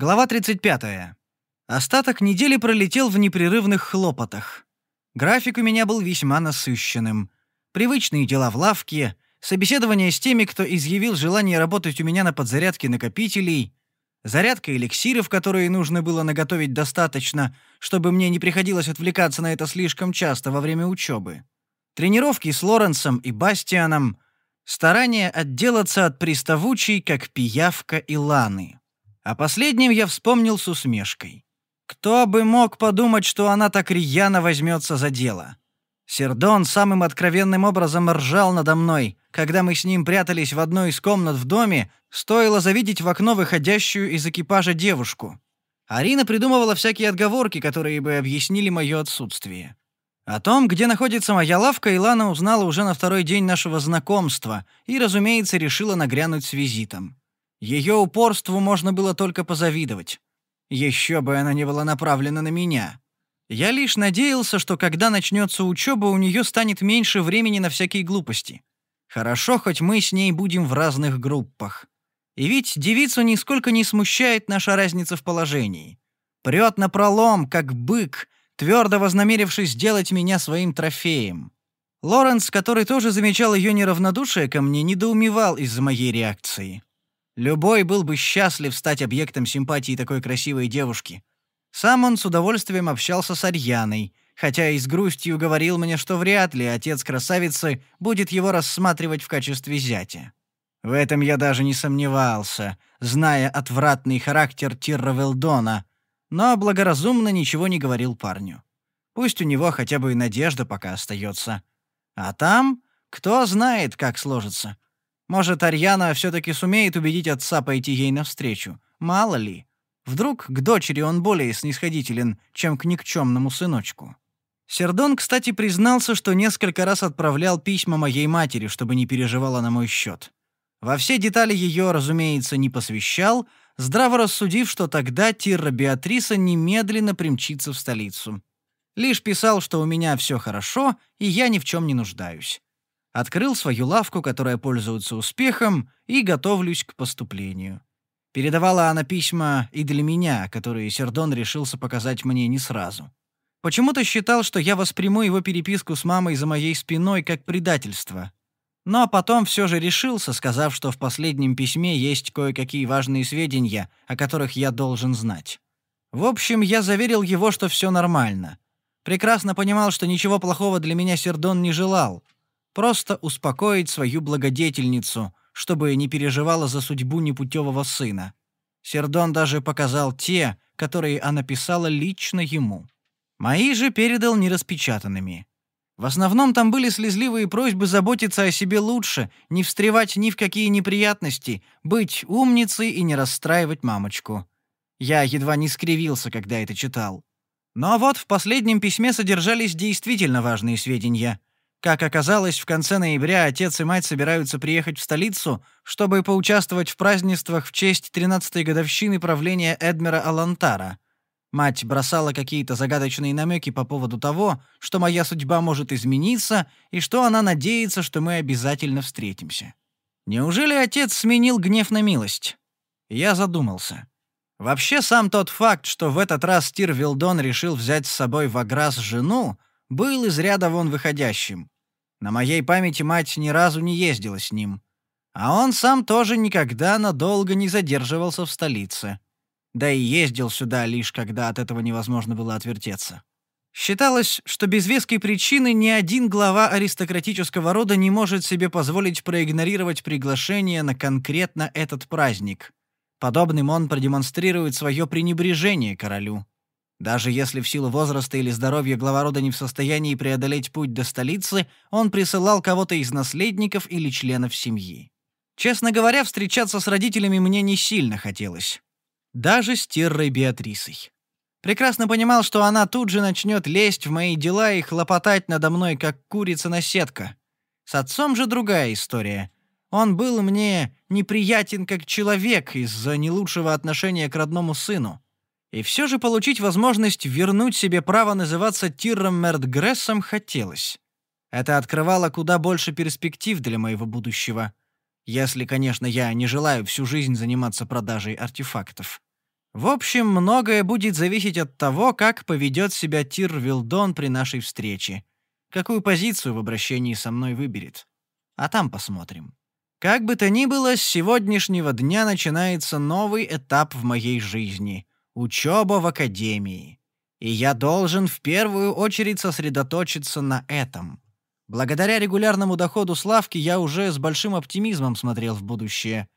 Глава 35. Остаток недели пролетел в непрерывных хлопотах. График у меня был весьма насыщенным. Привычные дела в лавке, собеседование с теми, кто изъявил желание работать у меня на подзарядке накопителей, зарядка эликсиров, которые нужно было наготовить достаточно, чтобы мне не приходилось отвлекаться на это слишком часто во время учебы, тренировки с Лоренсом и Бастианом, старание отделаться от приставучей, как пиявка и ланы. О последнем я вспомнил с усмешкой. Кто бы мог подумать, что она так рьяно возьмется за дело? Сердон самым откровенным образом ржал надо мной, когда мы с ним прятались в одной из комнат в доме, стоило завидеть в окно выходящую из экипажа девушку. Арина придумывала всякие отговорки, которые бы объяснили мое отсутствие. О том, где находится моя лавка, Илана узнала уже на второй день нашего знакомства и, разумеется, решила нагрянуть с визитом. Ее упорству можно было только позавидовать. Еще бы она не была направлена на меня. Я лишь надеялся, что когда начнется учеба, у нее станет меньше времени на всякие глупости. Хорошо, хоть мы с ней будем в разных группах. И ведь девицу нисколько не смущает наша разница в положении. Прет на пролом, как бык, твердо вознамерившись сделать меня своим трофеем. Лоренс, который тоже замечал ее неравнодушие ко мне, недоумевал из-за моей реакции. Любой был бы счастлив стать объектом симпатии такой красивой девушки. Сам он с удовольствием общался с Арьяной, хотя и с грустью говорил мне, что вряд ли отец красавицы будет его рассматривать в качестве зятя. В этом я даже не сомневался, зная отвратный характер Тирра Велдона, но благоразумно ничего не говорил парню. Пусть у него хотя бы и надежда пока остается. А там, кто знает, как сложится. Может, Арьяна все-таки сумеет убедить отца пойти ей навстречу. Мало ли. Вдруг к дочери он более снисходителен, чем к никчемному сыночку. Сердон, кстати, признался, что несколько раз отправлял письма моей матери, чтобы не переживала на мой счет. Во все детали ее, разумеется, не посвящал, здраво рассудив, что тогда Тирра Беатриса немедленно примчится в столицу. Лишь писал, что у меня все хорошо, и я ни в чем не нуждаюсь открыл свою лавку, которая пользуется успехом, и готовлюсь к поступлению. Передавала она письма и для меня, которые Сердон решился показать мне не сразу. Почему-то считал, что я восприму его переписку с мамой за моей спиной как предательство. Но потом все же решился, сказав, что в последнем письме есть кое-какие важные сведения, о которых я должен знать. В общем, я заверил его, что все нормально. Прекрасно понимал, что ничего плохого для меня Сердон не желал — Просто успокоить свою благодетельницу, чтобы не переживала за судьбу непутевого сына. Сердон даже показал те, которые она писала лично ему. Мои же передал нераспечатанными. В основном там были слезливые просьбы заботиться о себе лучше, не встревать ни в какие неприятности, быть умницей и не расстраивать мамочку. Я едва не скривился, когда это читал. Но вот в последнем письме содержались действительно важные сведения. Как оказалось, в конце ноября отец и мать собираются приехать в столицу, чтобы поучаствовать в празднествах в честь 13-й годовщины правления Эдмера Алантара. Мать бросала какие-то загадочные намеки по поводу того, что моя судьба может измениться и что она надеется, что мы обязательно встретимся. Неужели отец сменил гнев на милость? Я задумался. Вообще, сам тот факт, что в этот раз Тир Вилдон решил взять с собой в Аграс жену, был из ряда вон выходящим. На моей памяти мать ни разу не ездила с ним. А он сам тоже никогда надолго не задерживался в столице. Да и ездил сюда лишь когда от этого невозможно было отвертеться. Считалось, что без веской причины ни один глава аристократического рода не может себе позволить проигнорировать приглашение на конкретно этот праздник. Подобным он продемонстрирует свое пренебрежение королю. Даже если в силу возраста или здоровья глава рода не в состоянии преодолеть путь до столицы, он присылал кого-то из наследников или членов семьи. Честно говоря, встречаться с родителями мне не сильно хотелось. Даже с Тиррой Беатрисой. Прекрасно понимал, что она тут же начнет лезть в мои дела и хлопотать надо мной, как курица на сетка. С отцом же другая история. Он был мне неприятен как человек из-за не лучшего отношения к родному сыну. И все же получить возможность вернуть себе право называться Тирром Мертгрессом хотелось. Это открывало куда больше перспектив для моего будущего. Если, конечно, я не желаю всю жизнь заниматься продажей артефактов. В общем, многое будет зависеть от того, как поведет себя Тир Вилдон при нашей встрече, какую позицию в обращении со мной выберет. А там посмотрим. Как бы то ни было, с сегодняшнего дня начинается новый этап в моей жизни — учеба в академии. И я должен в первую очередь сосредоточиться на этом. Благодаря регулярному доходу Славки я уже с большим оптимизмом смотрел в будущее.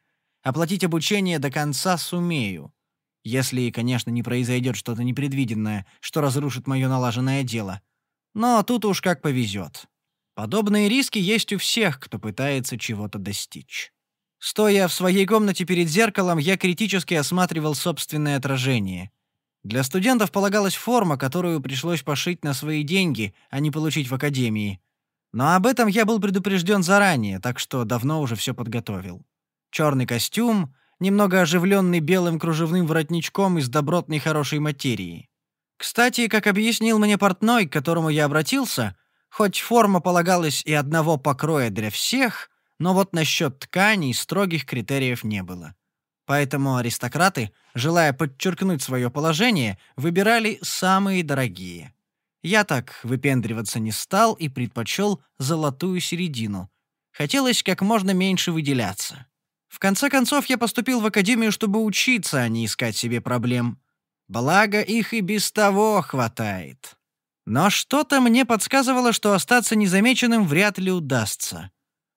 Оплатить обучение до конца сумею. Если, конечно, не произойдет что-то непредвиденное, что разрушит мое налаженное дело. Но тут уж как повезет. Подобные риски есть у всех, кто пытается чего-то достичь. Стоя в своей комнате перед зеркалом, я критически осматривал собственное отражение. Для студентов полагалась форма, которую пришлось пошить на свои деньги, а не получить в академии. Но об этом я был предупрежден заранее, так что давно уже все подготовил. Черный костюм, немного оживленный белым кружевным воротничком из добротной хорошей материи. Кстати, как объяснил мне портной, к которому я обратился, хоть форма полагалась и одного покроя для всех, но вот насчет тканей строгих критериев не было. Поэтому аристократы, желая подчеркнуть свое положение, выбирали самые дорогие. Я так выпендриваться не стал и предпочел золотую середину. Хотелось как можно меньше выделяться. В конце концов, я поступил в академию, чтобы учиться, а не искать себе проблем. Благо, их и без того хватает. Но что-то мне подсказывало, что остаться незамеченным вряд ли удастся.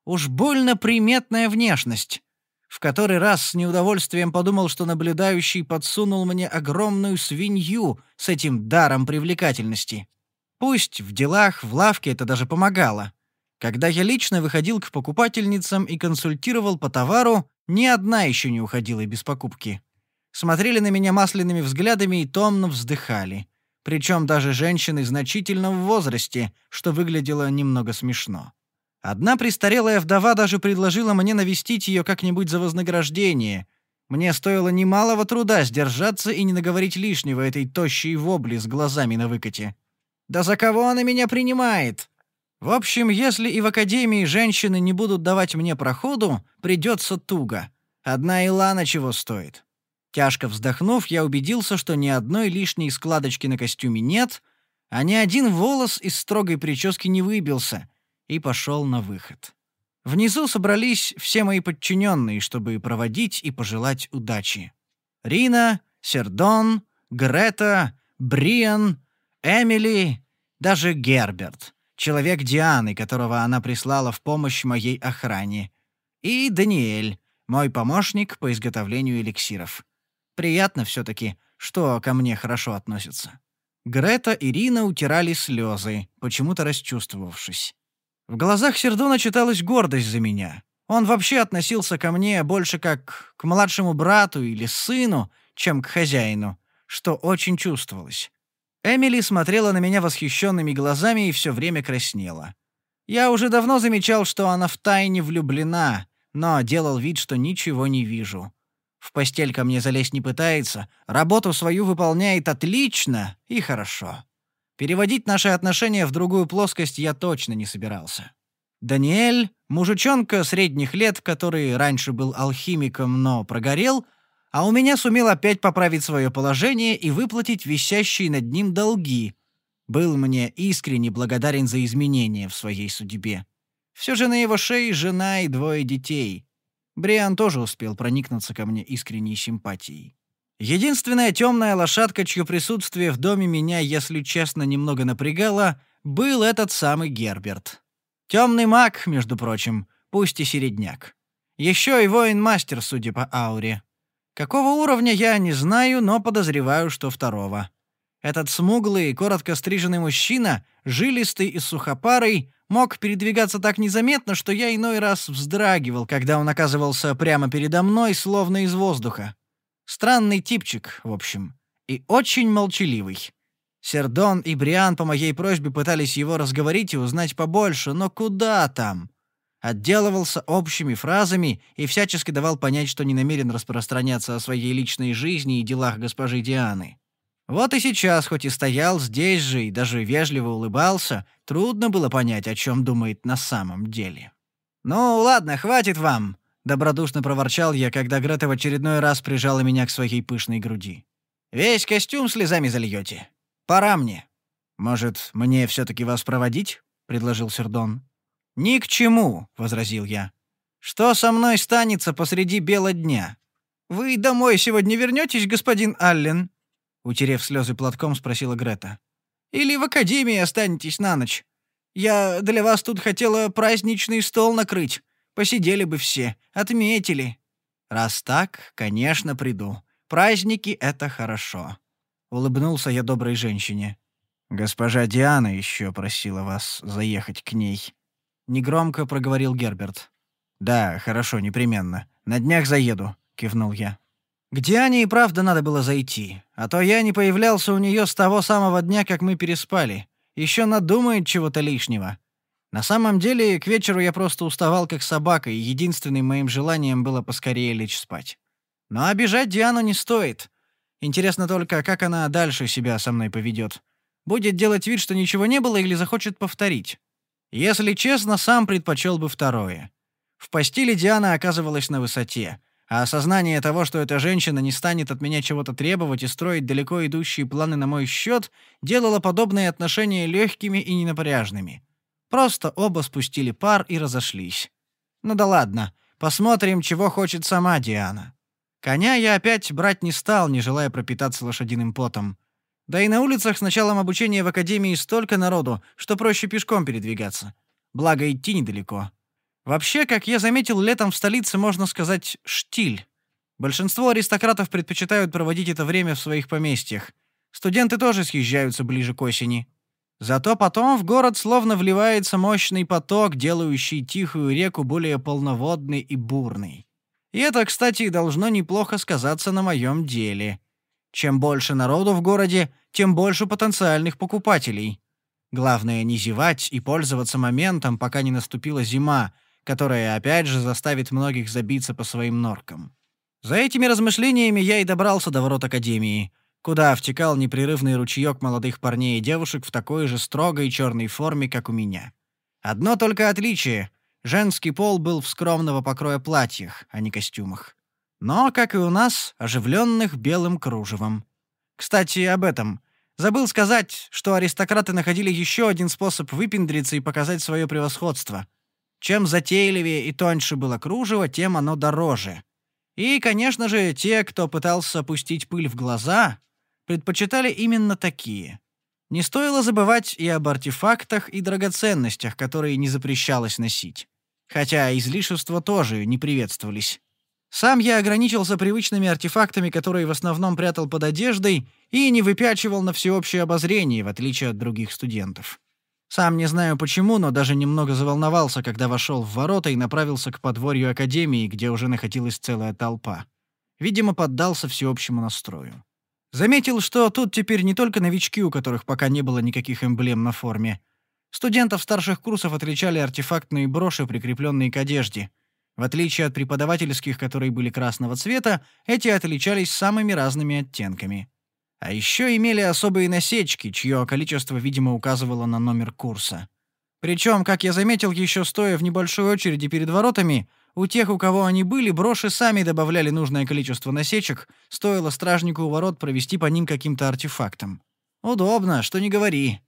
Уж больно приметная внешность. В который раз с неудовольствием подумал, что наблюдающий подсунул мне огромную свинью с этим даром привлекательности. Пусть в делах, в лавке это даже помогало. Когда я лично выходил к покупательницам и консультировал по товару, ни одна еще не уходила без покупки. Смотрели на меня масляными взглядами и томно вздыхали. Причем даже женщины значительно в возрасте, что выглядело немного смешно. Одна престарелая вдова даже предложила мне навестить ее как-нибудь за вознаграждение. Мне стоило немалого труда сдержаться и не наговорить лишнего этой тощей вобли с глазами на выкате. Да за кого она меня принимает? В общем, если и в академии женщины не будут давать мне проходу, придется туго. Одна Илана чего стоит. Тяжко вздохнув, я убедился, что ни одной лишней складочки на костюме нет, а ни один волос из строгой прически не выбился, и пошел на выход. Внизу собрались все мои подчиненные, чтобы проводить и пожелать удачи. Рина, Сердон, Грета, Бриан, Эмили, даже Герберт, человек Дианы, которого она прислала в помощь моей охране, и Даниэль, мой помощник по изготовлению эликсиров. Приятно все-таки, что ко мне хорошо относятся. Грета и Рина утирали слезы, почему-то расчувствовавшись. В глазах Сердона читалась гордость за меня. Он вообще относился ко мне больше как к младшему брату или сыну, чем к хозяину, что очень чувствовалось. Эмили смотрела на меня восхищенными глазами и все время краснела. Я уже давно замечал, что она втайне влюблена, но делал вид, что ничего не вижу. В постель ко мне залезть не пытается, работу свою выполняет отлично и хорошо. Переводить наши отношения в другую плоскость я точно не собирался. Даниэль, мужичонка средних лет, который раньше был алхимиком, но прогорел, а у меня сумел опять поправить свое положение и выплатить висящие над ним долги. Был мне искренне благодарен за изменения в своей судьбе. Все же на его шее жена и двое детей. Бриан тоже успел проникнуться ко мне искренней симпатией. Единственная темная лошадка, чье присутствие в доме меня, если честно, немного напрягало, был этот самый Герберт. Темный маг, между прочим, пусть и середняк. Еще и воин-мастер, судя по ауре. Какого уровня я не знаю, но подозреваю, что второго. Этот смуглый, коротко стриженный мужчина, жилистый и сухопарый, мог передвигаться так незаметно, что я иной раз вздрагивал, когда он оказывался прямо передо мной, словно из воздуха. Странный типчик, в общем, и очень молчаливый. Сердон и Бриан по моей просьбе пытались его разговорить и узнать побольше, но куда там? отделывался общими фразами и всячески давал понять, что не намерен распространяться о своей личной жизни и делах госпожи Дианы. Вот и сейчас, хоть и стоял здесь же и даже вежливо улыбался, трудно было понять, о чем думает на самом деле. «Ну, ладно, хватит вам. Добродушно проворчал я, когда Грета в очередной раз прижала меня к своей пышной груди. «Весь костюм слезами зальете. Пора мне». «Может, мне все таки вас проводить?» — предложил Сердон. «Ни к чему», — возразил я. «Что со мной станется посреди бела дня?» «Вы домой сегодня вернетесь, господин Аллен?» Утерев слезы платком, спросила Грета. «Или в академии останетесь на ночь? Я для вас тут хотела праздничный стол накрыть. Посидели бы все, отметили». «Раз так, конечно, приду. Праздники — это хорошо», — улыбнулся я доброй женщине. «Госпожа Диана еще просила вас заехать к ней», — негромко проговорил Герберт. «Да, хорошо, непременно. На днях заеду», — кивнул я. К Диане и правда надо было зайти, а то я не появлялся у нее с того самого дня, как мы переспали. Еще надумает чего-то лишнего. На самом деле, к вечеру я просто уставал как собака, и единственным моим желанием было поскорее лечь спать. Но обижать Диану не стоит. Интересно только, как она дальше себя со мной поведет. Будет делать вид, что ничего не было, или захочет повторить. Если честно, сам предпочел бы второе. В постели Диана оказывалась на высоте, а осознание того, что эта женщина не станет от меня чего-то требовать и строить далеко идущие планы на мой счет, делало подобные отношения легкими и ненапряжными. Просто оба спустили пар и разошлись. Ну да ладно, посмотрим, чего хочет сама Диана. Коня я опять брать не стал, не желая пропитаться лошадиным потом. Да и на улицах с началом обучения в академии столько народу, что проще пешком передвигаться. Благо идти недалеко. Вообще, как я заметил, летом в столице можно сказать штиль. Большинство аристократов предпочитают проводить это время в своих поместьях. Студенты тоже съезжаются ближе к осени. Зато потом в город словно вливается мощный поток, делающий тихую реку более полноводной и бурной. И это, кстати, должно неплохо сказаться на моем деле. Чем больше народу в городе, тем больше потенциальных покупателей. Главное не зевать и пользоваться моментом, пока не наступила зима, которая опять же заставит многих забиться по своим норкам. За этими размышлениями я и добрался до ворот академии — куда втекал непрерывный ручеек молодых парней и девушек в такой же строгой черной форме, как у меня. Одно только отличие — женский пол был в скромного покроя платьях, а не костюмах. Но, как и у нас, оживленных белым кружевом. Кстати, об этом. Забыл сказать, что аристократы находили еще один способ выпендриться и показать свое превосходство. Чем затейливее и тоньше было кружево, тем оно дороже. И, конечно же, те, кто пытался опустить пыль в глаза, предпочитали именно такие. Не стоило забывать и об артефактах и драгоценностях, которые не запрещалось носить. Хотя излишества тоже не приветствовались. Сам я ограничился привычными артефактами, которые в основном прятал под одеждой и не выпячивал на всеобщее обозрение, в отличие от других студентов. Сам не знаю почему, но даже немного заволновался, когда вошел в ворота и направился к подворью академии, где уже находилась целая толпа. Видимо, поддался всеобщему настрою. Заметил, что тут теперь не только новички, у которых пока не было никаких эмблем на форме. Студентов старших курсов отличали артефактные броши, прикрепленные к одежде. В отличие от преподавательских, которые были красного цвета, эти отличались самыми разными оттенками. А еще имели особые насечки, чье количество, видимо, указывало на номер курса. Причем, как я заметил, еще стоя в небольшой очереди перед воротами, у тех, у кого они были, броши сами добавляли нужное количество насечек, стоило стражнику у ворот провести по ним каким-то артефактом. Удобно, что не говори.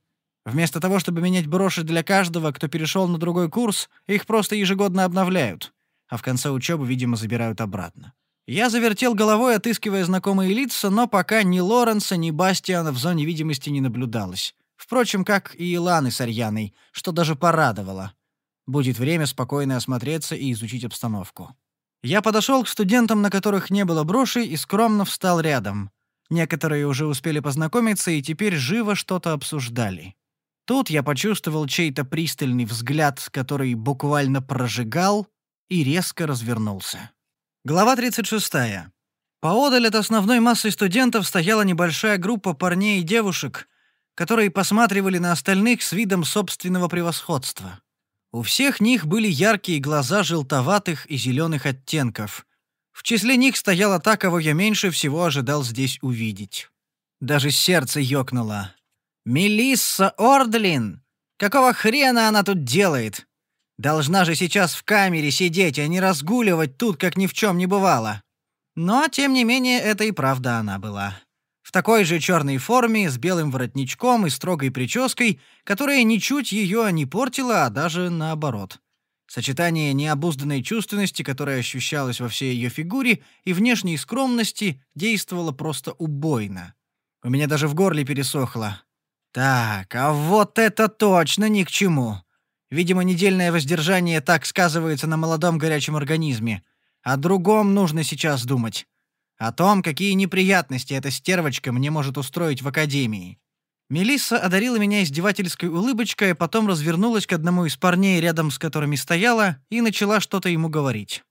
Вместо того, чтобы менять броши для каждого, кто перешел на другой курс, их просто ежегодно обновляют, а в конце учебы, видимо, забирают обратно. Я завертел головой, отыскивая знакомые лица, но пока ни Лоренса, ни Бастиана в зоне видимости не наблюдалось. Впрочем, как и Иланы с Арьяной, что даже порадовало. Будет время спокойно осмотреться и изучить обстановку. Я подошел к студентам, на которых не было броши, и скромно встал рядом. Некоторые уже успели познакомиться и теперь живо что-то обсуждали. Тут я почувствовал чей-то пристальный взгляд, который буквально прожигал, и резко развернулся. Глава 36. Поодаль от основной массы студентов стояла небольшая группа парней и девушек, которые посматривали на остальных с видом собственного превосходства. У всех них были яркие глаза желтоватых и зеленых оттенков. В числе них стояла та, кого я меньше всего ожидал здесь увидеть. Даже сердце ёкнуло. «Мелисса Ордлин! Какого хрена она тут делает?» Должна же сейчас в камере сидеть, а не разгуливать тут, как ни в чем не бывало. Но, тем не менее, это и правда она была. Такой же черной форме, с белым воротничком и строгой прической, которая ничуть ее не портила, а даже наоборот. Сочетание необузданной чувственности, которая ощущалась во всей ее фигуре, и внешней скромности действовало просто убойно. У меня даже в горле пересохло. Так, а вот это точно ни к чему. Видимо, недельное воздержание так сказывается на молодом горячем организме. О другом нужно сейчас думать. О том, какие неприятности эта стервочка мне может устроить в академии. Мелисса одарила меня издевательской улыбочкой, а потом развернулась к одному из парней, рядом с которыми стояла, и начала что-то ему говорить.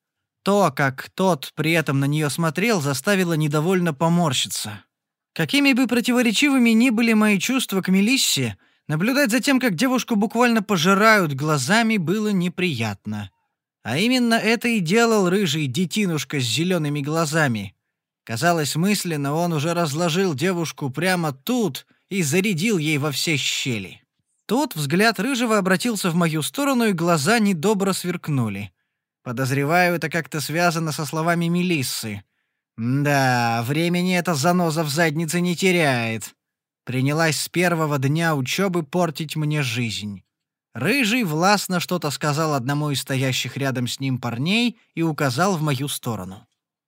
То, как тот при этом на нее смотрел, заставило недовольно поморщиться. Какими бы противоречивыми ни были мои чувства к Мелиссе, наблюдать за тем, как девушку буквально пожирают глазами, было неприятно. А именно это и делал рыжий детинушка с зелеными глазами. Казалось, мысленно он уже разложил девушку прямо тут и зарядил ей во все щели. Тут взгляд рыжего обратился в мою сторону, и глаза недобро сверкнули. Подозреваю, это как-то связано со словами Мелиссы — да, времени эта заноза в заднице не теряет. Принялась с первого дня учебы портить мне жизнь. Рыжий властно что-то сказал одному из стоящих рядом с ним парней и указал в мою сторону.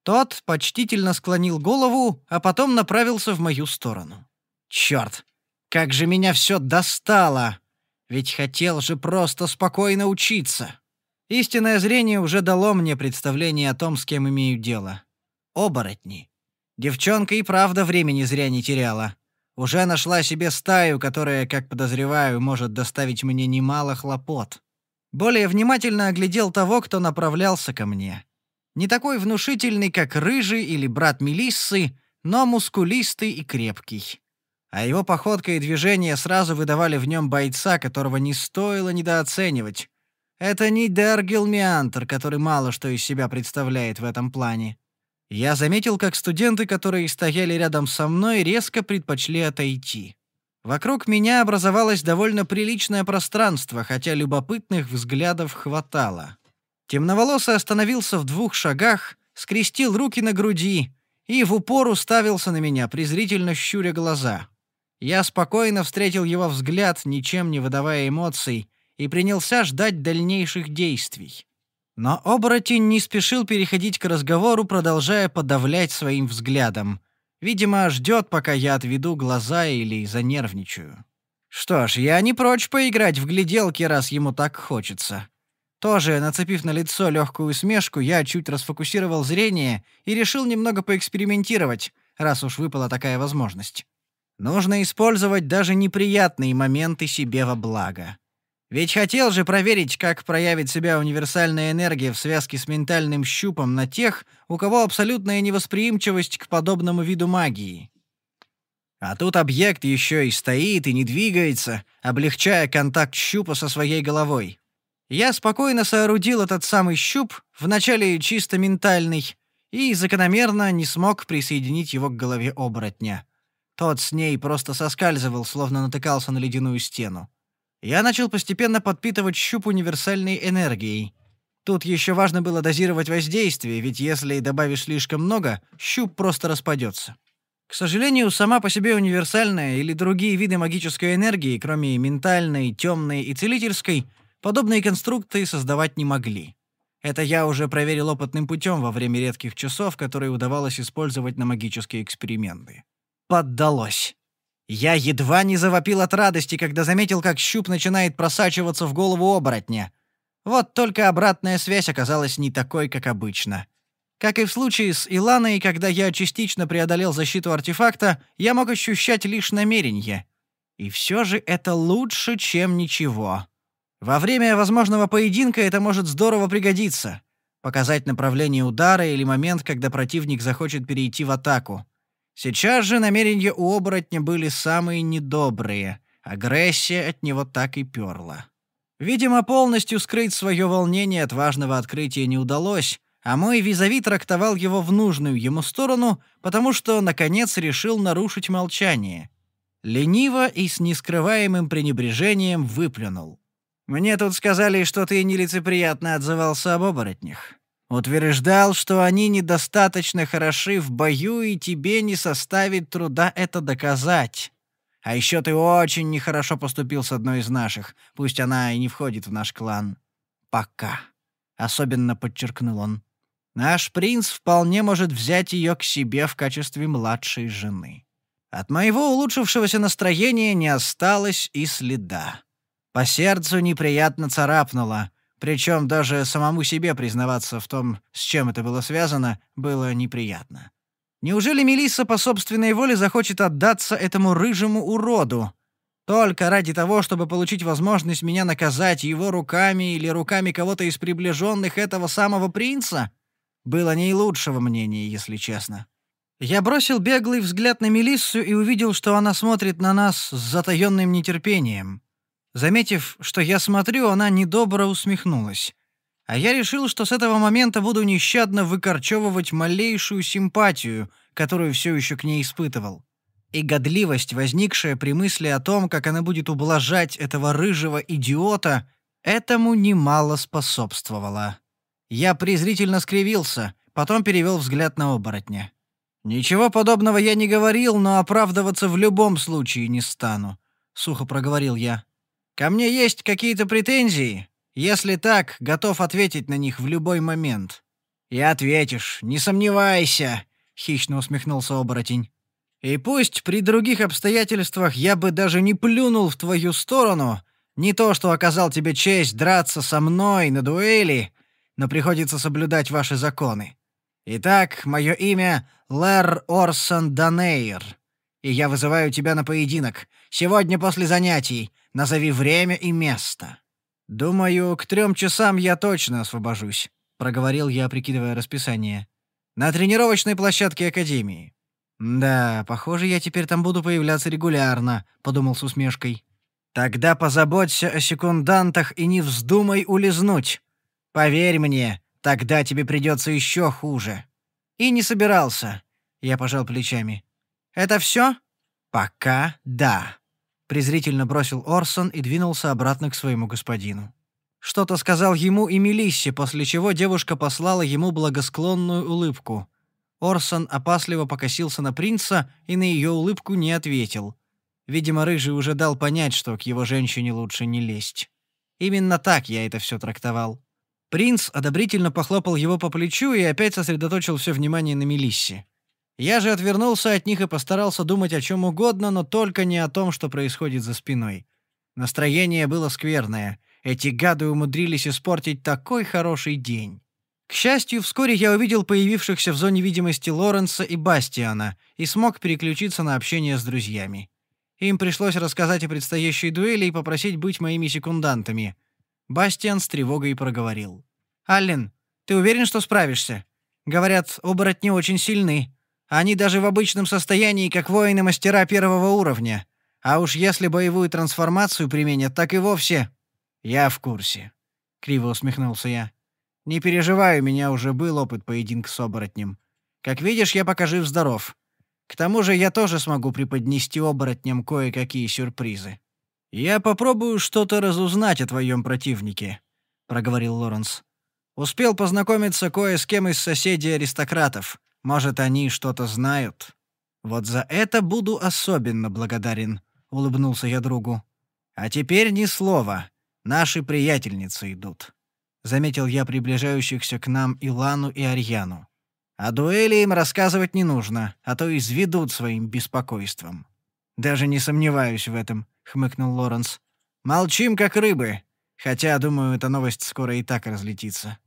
Тот почтительно склонил голову, а потом направился в мою сторону. Черт, как же меня все достало! Ведь хотел же просто спокойно учиться. Истинное зрение уже дало мне представление о том, с кем имею дело оборотни. Девчонка и правда времени зря не теряла. Уже нашла себе стаю, которая, как подозреваю, может доставить мне немало хлопот. Более внимательно оглядел того, кто направлялся ко мне. Не такой внушительный, как Рыжий или брат Мелиссы, но мускулистый и крепкий. А его походка и движения сразу выдавали в нем бойца, которого не стоило недооценивать. Это не Дергил Миантер, который мало что из себя представляет в этом плане. Я заметил, как студенты, которые стояли рядом со мной, резко предпочли отойти. Вокруг меня образовалось довольно приличное пространство, хотя любопытных взглядов хватало. Темноволосый остановился в двух шагах, скрестил руки на груди и в упор уставился на меня, презрительно щуря глаза. Я спокойно встретил его взгляд, ничем не выдавая эмоций, и принялся ждать дальнейших действий. Но оборотень не спешил переходить к разговору, продолжая подавлять своим взглядом. Видимо, ждет, пока я отведу глаза или занервничаю. Что ж, я не прочь поиграть в гляделки, раз ему так хочется. Тоже, нацепив на лицо легкую усмешку, я чуть расфокусировал зрение и решил немного поэкспериментировать, раз уж выпала такая возможность. Нужно использовать даже неприятные моменты себе во благо. Ведь хотел же проверить, как проявит себя универсальная энергия в связке с ментальным щупом на тех, у кого абсолютная невосприимчивость к подобному виду магии. А тут объект еще и стоит и не двигается, облегчая контакт щупа со своей головой. Я спокойно соорудил этот самый щуп, вначале чисто ментальный, и закономерно не смог присоединить его к голове оборотня. Тот с ней просто соскальзывал, словно натыкался на ледяную стену. Я начал постепенно подпитывать щуп универсальной энергией. Тут еще важно было дозировать воздействие, ведь если добавишь слишком много, щуп просто распадется. К сожалению, сама по себе универсальная или другие виды магической энергии, кроме ментальной, темной и целительской, подобные конструкции создавать не могли. Это я уже проверил опытным путем во время редких часов, которые удавалось использовать на магические эксперименты. Поддалось. Я едва не завопил от радости, когда заметил, как щуп начинает просачиваться в голову оборотня. Вот только обратная связь оказалась не такой, как обычно. Как и в случае с Иланой, когда я частично преодолел защиту артефакта, я мог ощущать лишь намерение. И все же это лучше, чем ничего. Во время возможного поединка это может здорово пригодиться. Показать направление удара или момент, когда противник захочет перейти в атаку. Сейчас же намерения у оборотня были самые недобрые. Агрессия от него так и перла. Видимо, полностью скрыть свое волнение от важного открытия не удалось, а мой визави трактовал его в нужную ему сторону, потому что, наконец, решил нарушить молчание. Лениво и с нескрываемым пренебрежением выплюнул. Мне тут сказали, что ты нелицеприятно отзывался об оборотнях. Утверждал, что они недостаточно хороши в бою, и тебе не составит труда это доказать. А еще ты очень нехорошо поступил с одной из наших, пусть она и не входит в наш клан. Пока. Особенно подчеркнул он. Наш принц вполне может взять ее к себе в качестве младшей жены. От моего улучшившегося настроения не осталось и следа. По сердцу неприятно царапнуло, причем даже самому себе признаваться в том, с чем это было связано, было неприятно. Неужели Мелисса по собственной воле захочет отдаться этому рыжему уроду? Только ради того, чтобы получить возможность меня наказать его руками или руками кого-то из приближенных этого самого принца? Было не лучшего мнения, если честно. Я бросил беглый взгляд на Мелиссу и увидел, что она смотрит на нас с затаённым нетерпением. Заметив, что я смотрю, она недобро усмехнулась. А я решил, что с этого момента буду нещадно выкорчевывать малейшую симпатию, которую все еще к ней испытывал. И годливость, возникшая при мысли о том, как она будет ублажать этого рыжего идиота, этому немало способствовала. Я презрительно скривился, потом перевел взгляд на оборотня. «Ничего подобного я не говорил, но оправдываться в любом случае не стану», — сухо проговорил я. «Ко мне есть какие-то претензии? Если так, готов ответить на них в любой момент». «И ответишь, не сомневайся», — хищно усмехнулся оборотень. «И пусть при других обстоятельствах я бы даже не плюнул в твою сторону, не то что оказал тебе честь драться со мной на дуэли, но приходится соблюдать ваши законы. Итак, мое имя Лэр Орсон Данейр, и я вызываю тебя на поединок. Сегодня после занятий. Назови время и место». «Думаю, к трем часам я точно освобожусь», — проговорил я, прикидывая расписание. «На тренировочной площадке Академии». «Да, похоже, я теперь там буду появляться регулярно», — подумал с усмешкой. «Тогда позаботься о секундантах и не вздумай улизнуть. Поверь мне, Тогда тебе придется еще хуже. И не собирался. Я пожал плечами. Это все? Пока да. Презрительно бросил Орсон и двинулся обратно к своему господину. Что-то сказал ему и Мелиссе, после чего девушка послала ему благосклонную улыбку. Орсон опасливо покосился на принца и на ее улыбку не ответил. Видимо, Рыжий уже дал понять, что к его женщине лучше не лезть. Именно так я это все трактовал. Принц одобрительно похлопал его по плечу и опять сосредоточил все внимание на Мелиссе. Я же отвернулся от них и постарался думать о чем угодно, но только не о том, что происходит за спиной. Настроение было скверное. Эти гады умудрились испортить такой хороший день. К счастью, вскоре я увидел появившихся в зоне видимости Лоренса и Бастиана и смог переключиться на общение с друзьями. Им пришлось рассказать о предстоящей дуэли и попросить быть моими секундантами — Бастиан с тревогой проговорил. «Аллен, ты уверен, что справишься? Говорят, оборотни очень сильны. Они даже в обычном состоянии, как воины-мастера первого уровня. А уж если боевую трансформацию применят, так и вовсе...» «Я в курсе», — криво усмехнулся я. «Не переживай, у меня уже был опыт поединка с оборотнем. Как видишь, я пока жив-здоров. К тому же я тоже смогу преподнести оборотням кое-какие сюрпризы». «Я попробую что-то разузнать о твоем противнике», — проговорил Лоренс. «Успел познакомиться кое с кем из соседей аристократов. Может, они что-то знают?» «Вот за это буду особенно благодарен», — улыбнулся я другу. «А теперь ни слова. Наши приятельницы идут», — заметил я приближающихся к нам Илану и Арьяну. «О дуэли им рассказывать не нужно, а то изведут своим беспокойством». «Даже не сомневаюсь в этом», хмыкнул Лоренс. Молчим как рыбы, хотя, думаю, эта новость скоро и так разлетится.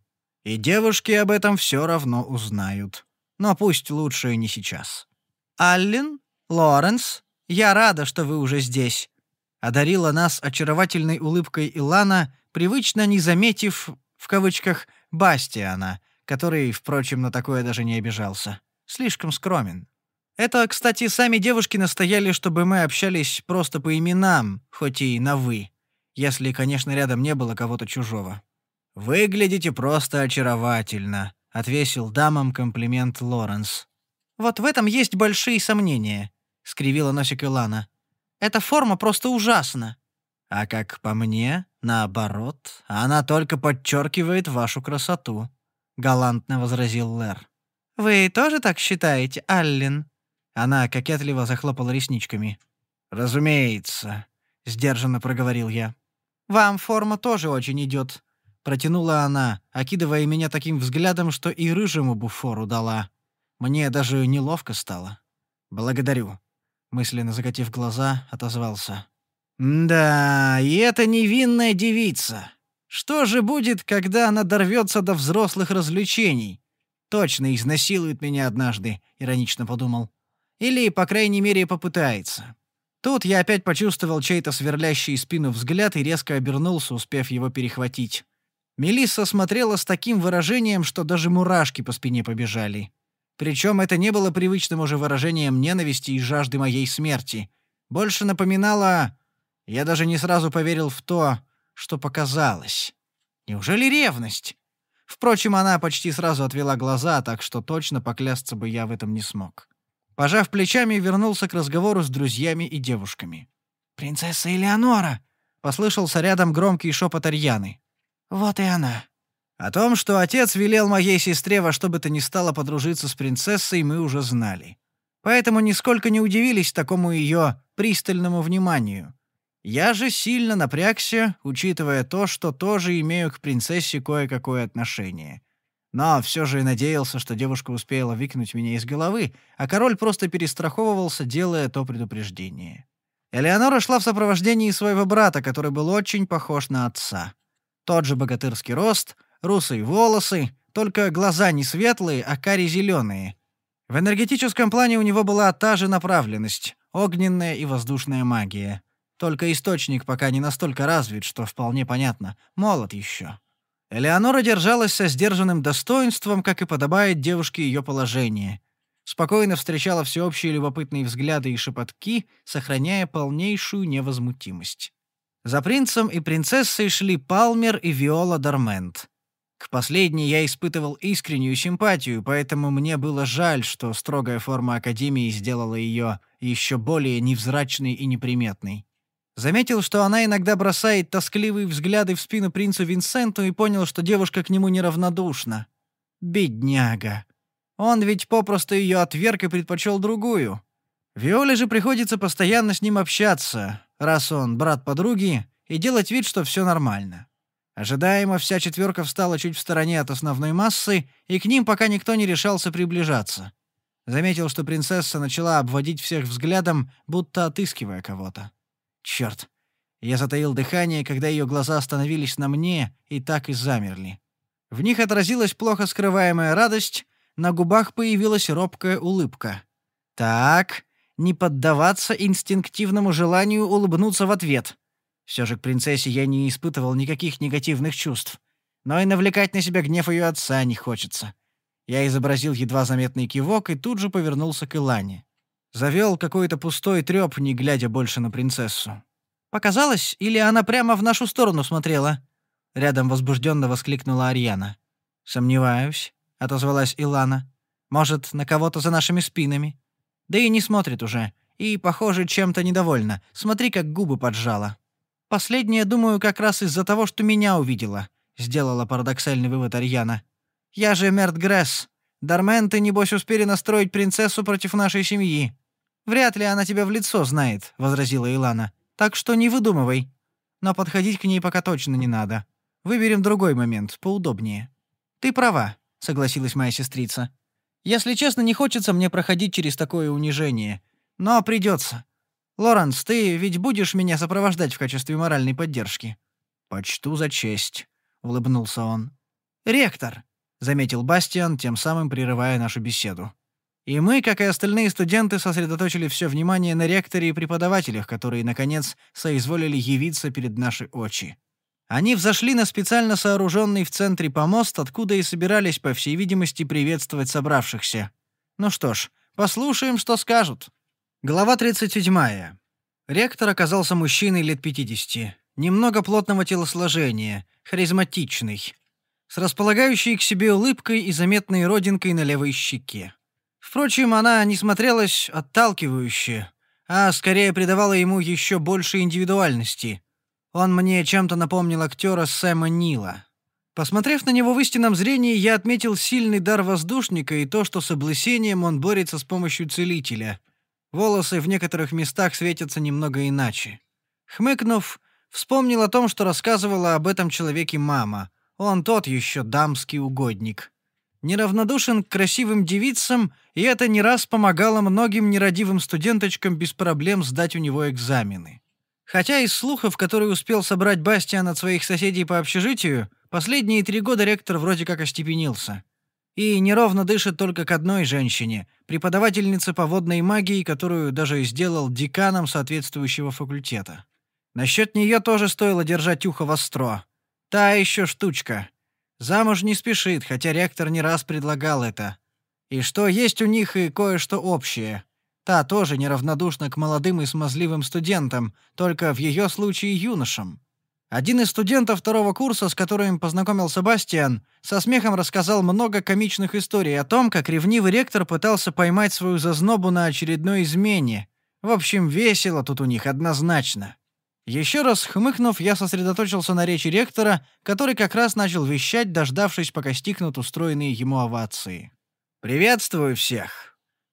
И девушки об этом все равно узнают. Но пусть лучше не сейчас. Аллен, Лоренс, я рада, что вы уже здесь. Одарила нас очаровательной улыбкой Илана, привычно не заметив, в кавычках, Бастиана, который, впрочем, на такое даже не обижался. Слишком скромен. Это, кстати, сами девушки настояли, чтобы мы общались просто по именам, хоть и на «вы», если, конечно, рядом не было кого-то чужого. «Выглядите просто очаровательно», — отвесил дамам комплимент Лоренс. «Вот в этом есть большие сомнения», — скривила носик Илана. «Эта форма просто ужасна». «А как по мне, Наоборот, она только подчеркивает вашу красоту», — галантно возразил Лэр. «Вы тоже так считаете, Аллен?» Она кокетливо захлопала ресничками. «Разумеется», — сдержанно проговорил я. «Вам форма тоже очень идет», — протянула она, окидывая меня таким взглядом, что и рыжему буфору дала. Мне даже неловко стало. «Благодарю», — мысленно закатив глаза, отозвался. «Да, и эта невинная девица. Что же будет, когда она дорвется до взрослых развлечений? Точно изнасилует меня однажды», — иронично подумал. «Или, по крайней мере, попытается». Тут я опять почувствовал чей-то сверлящий спину взгляд и резко обернулся, успев его перехватить. Мелисса смотрела с таким выражением, что даже мурашки по спине побежали. Причем это не было привычным уже выражением ненависти и жажды моей смерти. Больше напоминало... Я даже не сразу поверил в то, что показалось. Неужели ревность? Впрочем, она почти сразу отвела глаза, так что точно поклясться бы я в этом не смог. Пожав плечами, вернулся к разговору с друзьями и девушками. «Принцесса Элеонора!» — послышался рядом громкий шепот Арьяны. «Вот и она». О том, что отец велел моей сестре во что бы то ни стало подружиться с принцессой, мы уже знали. Поэтому нисколько не удивились такому ее пристальному вниманию. Я же сильно напрягся, учитывая то, что тоже имею к принцессе кое-какое отношение. Но все же надеялся, что девушка успела выкинуть меня из головы, а король просто перестраховывался, делая то предупреждение. Элеонора шла в сопровождении своего брата, который был очень похож на отца. Тот же богатырский рост, русые волосы, только глаза не светлые, а кари-зеленые. В энергетическом плане у него была та же направленность — огненная и воздушная магия. Только источник пока не настолько развит, что вполне понятно. Молод еще. Элеонора держалась со сдержанным достоинством, как и подобает девушке ее положение. Спокойно встречала всеобщие любопытные взгляды и шепотки, сохраняя полнейшую невозмутимость. За принцем и принцессой шли Палмер и Виола Дармент. К последней я испытывал искреннюю симпатию, поэтому мне было жаль, что строгая форма Академии сделала ее еще более невзрачной и неприметной. Заметил, что она иногда бросает тоскливые взгляды в спину принцу Винсенту и понял, что девушка к нему неравнодушна. Бедняга. Он ведь попросту ее отверг и предпочел другую. Виоле же приходится постоянно с ним общаться, раз он брат подруги, и делать вид, что все нормально. Ожидаемо вся четверка встала чуть в стороне от основной массы, и к ним пока никто не решался приближаться. Заметил, что принцесса начала обводить всех взглядом, будто отыскивая кого-то. Черт! Я затаил дыхание, когда ее глаза остановились на мне и так и замерли. В них отразилась плохо скрываемая радость, на губах появилась робкая улыбка. Так, не поддаваться инстинктивному желанию улыбнуться в ответ. Все же к принцессе я не испытывал никаких негативных чувств. Но и навлекать на себя гнев ее отца не хочется. Я изобразил едва заметный кивок и тут же повернулся к Илане. Завел какой-то пустой трёп, не глядя больше на принцессу. «Показалось, или она прямо в нашу сторону смотрела?» Рядом возбужденно воскликнула Ариана. «Сомневаюсь», — отозвалась Илана. «Может, на кого-то за нашими спинами?» «Да и не смотрит уже. И, похоже, чем-то недовольна. Смотри, как губы поджала». «Последнее, думаю, как раз из-за того, что меня увидела», — сделала парадоксальный вывод Арьяна. «Я же Мерт Гресс. Дарменты, небось, успели настроить принцессу против нашей семьи. «Вряд ли она тебя в лицо знает», — возразила Илана. «Так что не выдумывай. Но подходить к ней пока точно не надо. Выберем другой момент, поудобнее». «Ты права», — согласилась моя сестрица. «Если честно, не хочется мне проходить через такое унижение. Но придется. Лоренс, ты ведь будешь меня сопровождать в качестве моральной поддержки?» «Почту за честь», — улыбнулся он. «Ректор», — заметил Бастиан, тем самым прерывая нашу беседу. И мы, как и остальные студенты, сосредоточили все внимание на ректоре и преподавателях, которые, наконец, соизволили явиться перед наши очи. Они взошли на специально сооруженный в центре помост, откуда и собирались, по всей видимости, приветствовать собравшихся. Ну что ж, послушаем, что скажут. Глава 37. Ректор оказался мужчиной лет 50, немного плотного телосложения, харизматичный, с располагающей к себе улыбкой и заметной родинкой на левой щеке. Впрочем, она не смотрелась отталкивающе, а скорее придавала ему еще больше индивидуальности. Он мне чем-то напомнил актера Сэма Нила. Посмотрев на него в истинном зрении, я отметил сильный дар воздушника и то, что с облысением он борется с помощью целителя. Волосы в некоторых местах светятся немного иначе. Хмыкнув, вспомнил о том, что рассказывала об этом человеке мама. Он тот еще дамский угодник. Неравнодушен к красивым девицам, и это не раз помогало многим нерадивым студенточкам без проблем сдать у него экзамены. Хотя из слухов, которые успел собрать Бастиан от своих соседей по общежитию, последние три года ректор вроде как остепенился. И неровно дышит только к одной женщине, преподавательнице по водной магии, которую даже сделал деканом соответствующего факультета. Насчет нее тоже стоило держать ухо востро. Та еще штучка. Замуж не спешит, хотя ректор не раз предлагал это. И что есть у них и кое-что общее. Та тоже неравнодушна к молодым и смазливым студентам, только в ее случае юношам. Один из студентов второго курса, с которым познакомился Бастиан, со смехом рассказал много комичных историй о том, как ревнивый ректор пытался поймать свою зазнобу на очередной измене. В общем, весело тут у них однозначно. Еще раз хмыкнув, я сосредоточился на речи ректора, который как раз начал вещать, дождавшись, пока стихнут устроенные ему овации. «Приветствую всех!»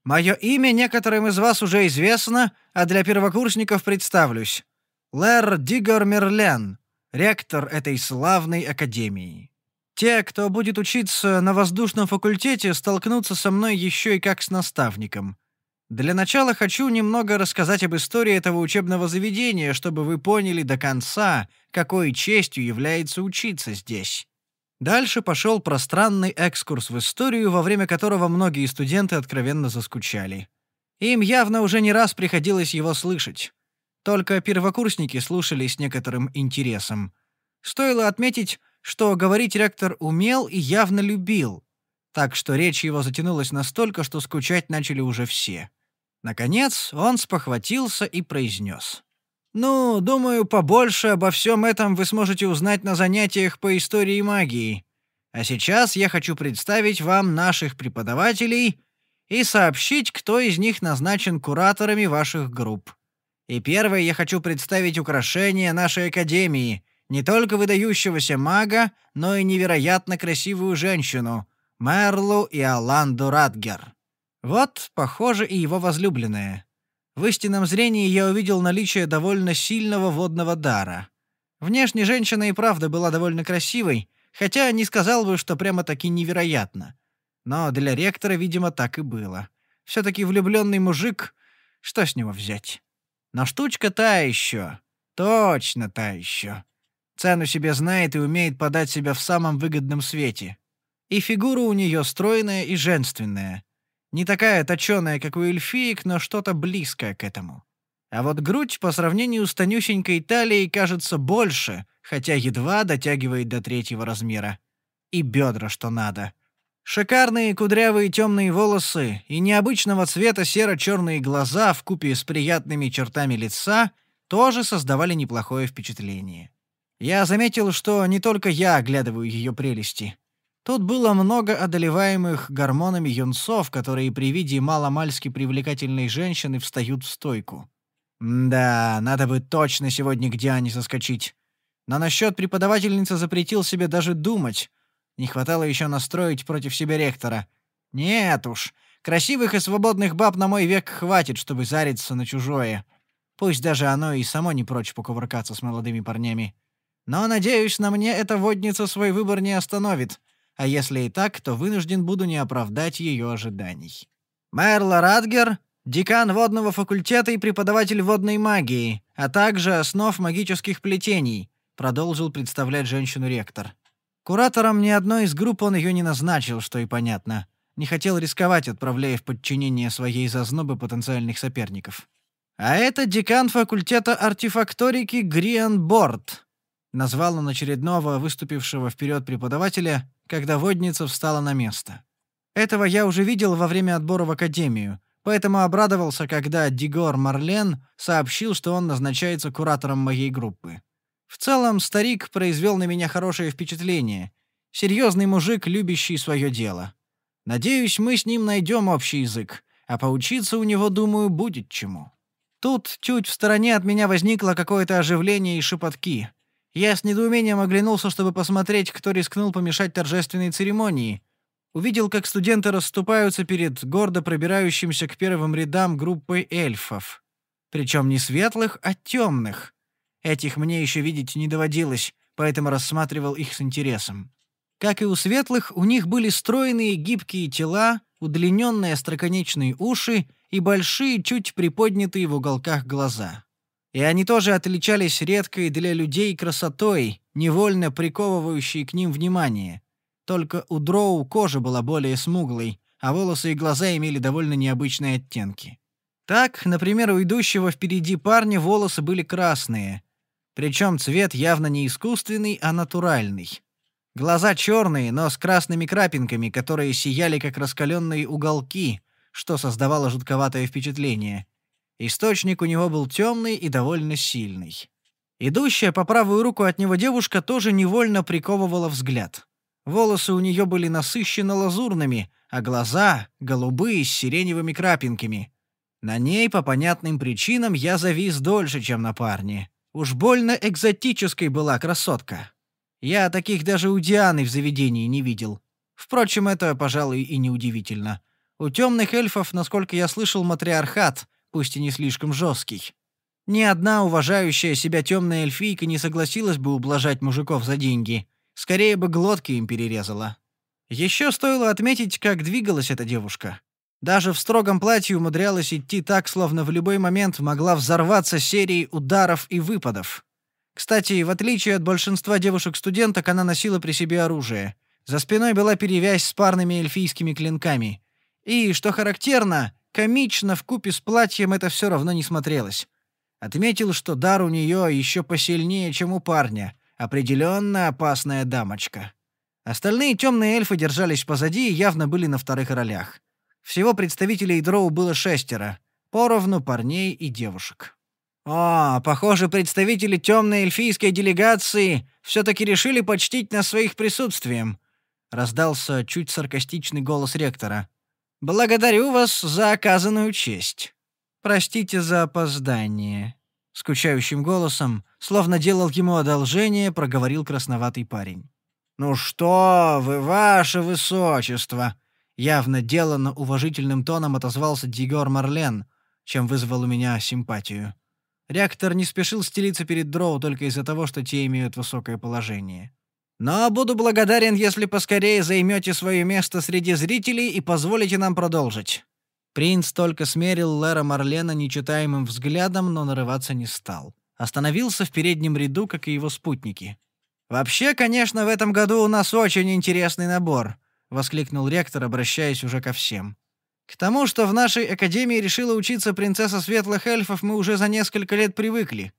Мое имя некоторым из вас уже известно, а для первокурсников представлюсь. Лэр Дигор Мерлен, ректор этой славной академии. Те, кто будет учиться на воздушном факультете, столкнутся со мной еще и как с наставником. Для начала хочу немного рассказать об истории этого учебного заведения, чтобы вы поняли до конца, какой честью является учиться здесь. Дальше пошел пространный экскурс в историю, во время которого многие студенты откровенно заскучали. Им явно уже не раз приходилось его слышать. Только первокурсники слушали с некоторым интересом. Стоило отметить, что говорить ректор умел и явно любил, так что речь его затянулась настолько, что скучать начали уже все. Наконец он спохватился и произнес. Ну, думаю, побольше обо всем этом вы сможете узнать на занятиях по истории магии. А сейчас я хочу представить вам наших преподавателей и сообщить, кто из них назначен кураторами ваших групп. И первое я хочу представить украшение нашей академии, не только выдающегося мага, но и невероятно красивую женщину, Мерлу и Аланду Радгер. Вот, похоже, и его возлюбленная. В истинном зрении я увидел наличие довольно сильного водного дара. Внешне женщина и правда была довольно красивой, хотя не сказал бы, что прямо-таки невероятно. Но для ректора, видимо, так и было. Все-таки влюбленный мужик, что с него взять? Но штучка та еще. Точно та еще. Цену себе знает и умеет подать себя в самом выгодном свете. И фигура у нее стройная и женственная. Не такая точёная, как у эльфиек, но что-то близкое к этому. А вот грудь по сравнению с тонюсенькой талией кажется больше, хотя едва дотягивает до третьего размера. И бедра, что надо. Шикарные кудрявые темные волосы и необычного цвета серо-черные глаза в купе с приятными чертами лица тоже создавали неплохое впечатление. Я заметил, что не только я оглядываю ее прелести. Тут было много одолеваемых гормонами юнцов, которые при виде маломальски привлекательной женщины встают в стойку. Да, надо бы точно сегодня к Диане соскочить. Но насчет преподавательницы запретил себе даже думать. Не хватало еще настроить против себя ректора. Нет уж, красивых и свободных баб на мой век хватит, чтобы зариться на чужое. Пусть даже оно и само не прочь покувыркаться с молодыми парнями. Но, надеюсь, на мне эта водница свой выбор не остановит а если и так, то вынужден буду не оправдать ее ожиданий. Мерла Радгер, декан водного факультета и преподаватель водной магии, а также основ магических плетений, продолжил представлять женщину ректор. Куратором ни одной из групп он ее не назначил, что и понятно. Не хотел рисковать, отправляя в подчинение своей зазнобы потенциальных соперников. А это декан факультета артефакторики Гриан Борт. Назвал он очередного выступившего вперед преподавателя, когда водница встала на место. Этого я уже видел во время отбора в академию, поэтому обрадовался, когда Дигор Марлен сообщил, что он назначается куратором моей группы. В целом, старик произвел на меня хорошее впечатление. Серьезный мужик, любящий свое дело. Надеюсь, мы с ним найдем общий язык, а поучиться у него, думаю, будет чему. Тут чуть в стороне от меня возникло какое-то оживление и шепотки. Я с недоумением оглянулся, чтобы посмотреть, кто рискнул помешать торжественной церемонии. Увидел, как студенты расступаются перед гордо пробирающимся к первым рядам группой эльфов. Причем не светлых, а темных. Этих мне еще видеть не доводилось, поэтому рассматривал их с интересом. Как и у светлых, у них были стройные гибкие тела, удлиненные остроконечные уши и большие, чуть приподнятые в уголках глаза. И они тоже отличались редкой для людей красотой, невольно приковывающей к ним внимание. Только у дроу кожа была более смуглой, а волосы и глаза имели довольно необычные оттенки. Так, например, у идущего впереди парня волосы были красные. Причем цвет явно не искусственный, а натуральный. Глаза черные, но с красными крапинками, которые сияли как раскаленные уголки, что создавало жутковатое впечатление. Источник у него был темный и довольно сильный. Идущая по правую руку от него девушка тоже невольно приковывала взгляд. Волосы у нее были насыщенно лазурными, а глаза — голубые с сиреневыми крапинками. На ней, по понятным причинам, я завис дольше, чем на парне. Уж больно экзотической была красотка. Я таких даже у Дианы в заведении не видел. Впрочем, это, пожалуй, и неудивительно. У темных эльфов, насколько я слышал, матриархат, пусть и не слишком жесткий. Ни одна уважающая себя темная эльфийка не согласилась бы ублажать мужиков за деньги. Скорее бы глотки им перерезала. Еще стоило отметить, как двигалась эта девушка. Даже в строгом платье умудрялась идти так, словно в любой момент могла взорваться серией ударов и выпадов. Кстати, в отличие от большинства девушек-студенток, она носила при себе оружие. За спиной была перевязь с парными эльфийскими клинками. И, что характерно, комично в купе с платьем это все равно не смотрелось. Отметил, что дар у нее еще посильнее, чем у парня. Определенно опасная дамочка. Остальные темные эльфы держались позади и явно были на вторых ролях. Всего представителей дроу было шестеро, поровну парней и девушек. «О, похоже, представители темной эльфийской делегации все-таки решили почтить нас своих присутствием», — раздался чуть саркастичный голос ректора. «Благодарю вас за оказанную честь. Простите за опоздание». Скучающим голосом, словно делал ему одолжение, проговорил красноватый парень. «Ну что вы, ваше высочество!» Явно деланно уважительным тоном отозвался Дигор Марлен, чем вызвал у меня симпатию. Реактор не спешил стелиться перед дроу только из-за того, что те имеют высокое положение. «Но буду благодарен, если поскорее займете свое место среди зрителей и позволите нам продолжить». Принц только смерил Лера Марлена нечитаемым взглядом, но нарываться не стал. Остановился в переднем ряду, как и его спутники. «Вообще, конечно, в этом году у нас очень интересный набор», — воскликнул ректор, обращаясь уже ко всем. К тому, что в нашей академии решила учиться принцесса светлых эльфов, мы уже за несколько лет привыкли.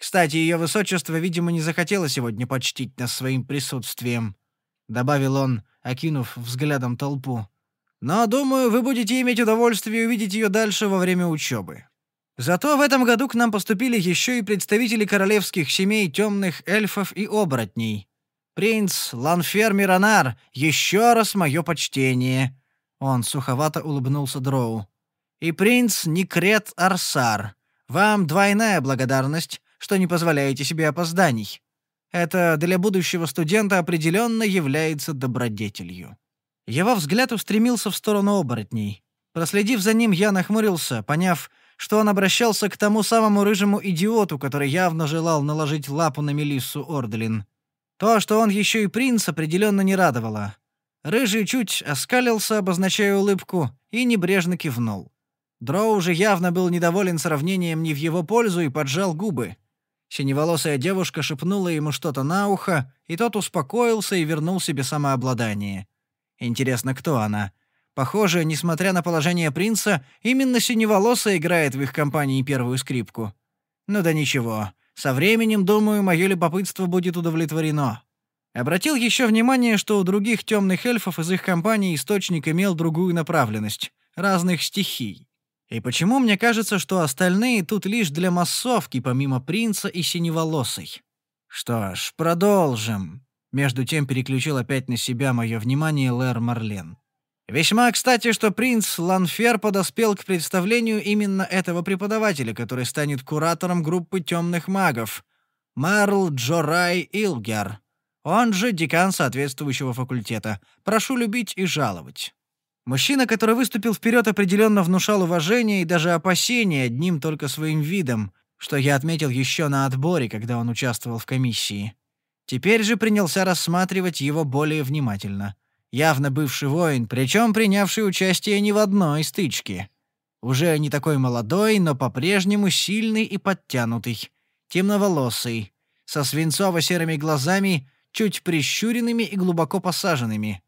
Кстати, ее высочество, видимо, не захотело сегодня почтить нас своим присутствием», — добавил он, окинув взглядом толпу. «Но, думаю, вы будете иметь удовольствие увидеть ее дальше во время учебы. Зато в этом году к нам поступили еще и представители королевских семей темных эльфов и оборотней. Принц Ланфер Миронар, еще раз мое почтение», он суховато улыбнулся Дроу. «И принц Никрет Арсар. Вам двойная благодарность, что не позволяете себе опозданий. Это для будущего студента определенно является добродетелью». Его взгляд устремился в сторону оборотней. Проследив за ним, я нахмурился, поняв, что он обращался к тому самому рыжему идиоту, который явно желал наложить лапу на Мелиссу Ордлин. То, что он еще и принц, определенно не радовало. Рыжий чуть оскалился, обозначая улыбку, и небрежно кивнул. Дроу уже явно был недоволен сравнением не в его пользу и поджал губы. Синеволосая девушка шепнула ему что-то на ухо, и тот успокоился и вернул себе самообладание. Интересно, кто она? Похоже, несмотря на положение принца, именно синеволосая играет в их компании первую скрипку. Ну да ничего. Со временем, думаю, мое любопытство будет удовлетворено. Обратил еще внимание, что у других темных эльфов из их компании источник имел другую направленность — разных стихий. И почему мне кажется, что остальные тут лишь для массовки, помимо принца и синеволосой? Что ж, продолжим. Между тем переключил опять на себя мое внимание Лэр Марлен. Весьма кстати, что принц Ланфер подоспел к представлению именно этого преподавателя, который станет куратором группы темных магов. Марл Джорай Илгер. Он же декан соответствующего факультета. Прошу любить и жаловать. Мужчина, который выступил вперед, определенно внушал уважение и даже опасение одним только своим видом, что я отметил еще на отборе, когда он участвовал в комиссии. Теперь же принялся рассматривать его более внимательно. Явно бывший воин, причем принявший участие не в одной стычке. Уже не такой молодой, но по-прежнему сильный и подтянутый, темноволосый, со свинцово-серыми глазами, чуть прищуренными и глубоко посаженными.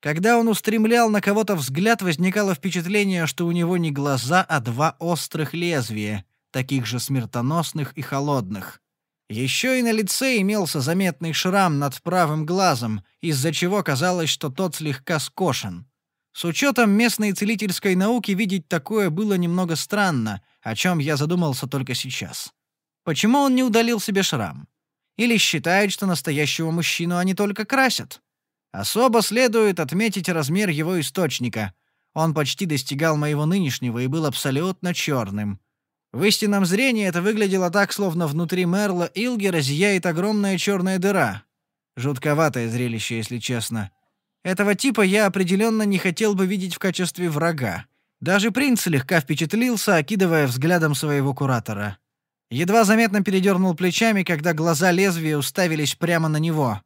Когда он устремлял на кого-то взгляд, возникало впечатление, что у него не глаза, а два острых лезвия, таких же смертоносных и холодных. Еще и на лице имелся заметный шрам над правым глазом, из-за чего казалось, что тот слегка скошен. С учетом местной целительской науки видеть такое было немного странно, о чем я задумался только сейчас. Почему он не удалил себе шрам? Или считает, что настоящего мужчину они только красят? Особо следует отметить размер его источника. Он почти достигал моего нынешнего и был абсолютно черным. В истинном зрении это выглядело так, словно внутри Мерла Илгера зияет огромная черная дыра. Жутковатое зрелище, если честно. Этого типа я определенно не хотел бы видеть в качестве врага. Даже принц слегка впечатлился, окидывая взглядом своего куратора. Едва заметно передернул плечами, когда глаза лезвия уставились прямо на него.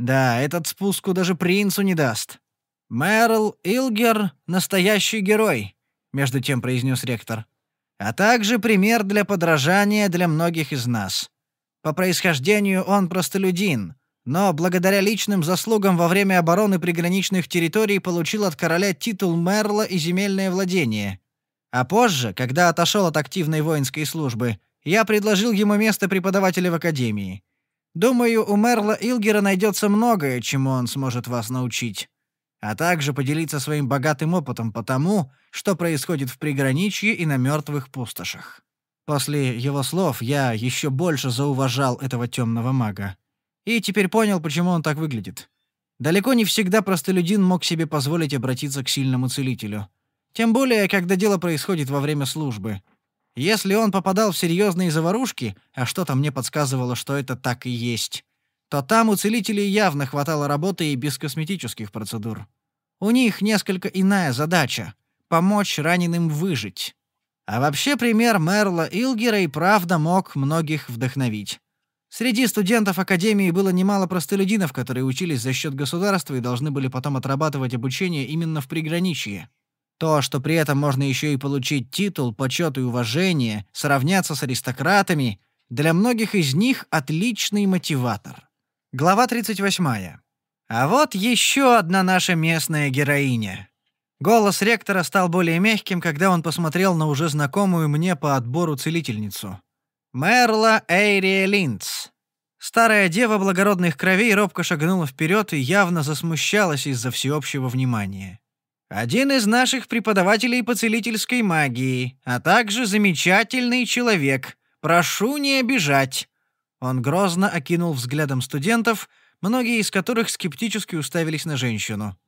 Да, этот спуску даже принцу не даст. «Мэрл Илгер — настоящий герой», — между тем произнес ректор а также пример для подражания для многих из нас. По происхождению он простолюдин, но благодаря личным заслугам во время обороны приграничных территорий получил от короля титул Мерла и земельное владение. А позже, когда отошел от активной воинской службы, я предложил ему место преподавателя в академии. Думаю, у Мерла Илгера найдется многое, чему он сможет вас научить а также поделиться своим богатым опытом по тому, что происходит в приграничье и на мертвых пустошах. После его слов я еще больше зауважал этого темного мага. И теперь понял, почему он так выглядит. Далеко не всегда простолюдин мог себе позволить обратиться к сильному целителю. Тем более, когда дело происходит во время службы. Если он попадал в серьезные заварушки, а что-то мне подсказывало, что это так и есть, то там у целителей явно хватало работы и без косметических процедур. У них несколько иная задача — помочь раненым выжить. А вообще пример Мерла Илгера и правда мог многих вдохновить. Среди студентов Академии было немало простолюдинов, которые учились за счет государства и должны были потом отрабатывать обучение именно в приграничье. То, что при этом можно еще и получить титул, почет и уважение, сравняться с аристократами, для многих из них отличный мотиватор. Глава 38. А вот еще одна наша местная героиня. Голос ректора стал более мягким, когда он посмотрел на уже знакомую мне по отбору целительницу. Мерла Эйрия Линдс. Старая дева благородных кровей робко шагнула вперед и явно засмущалась из-за всеобщего внимания. Один из наших преподавателей по целительской магии, а также замечательный человек. Прошу не обижать. Он грозно окинул взглядом студентов, многие из которых скептически уставились на женщину.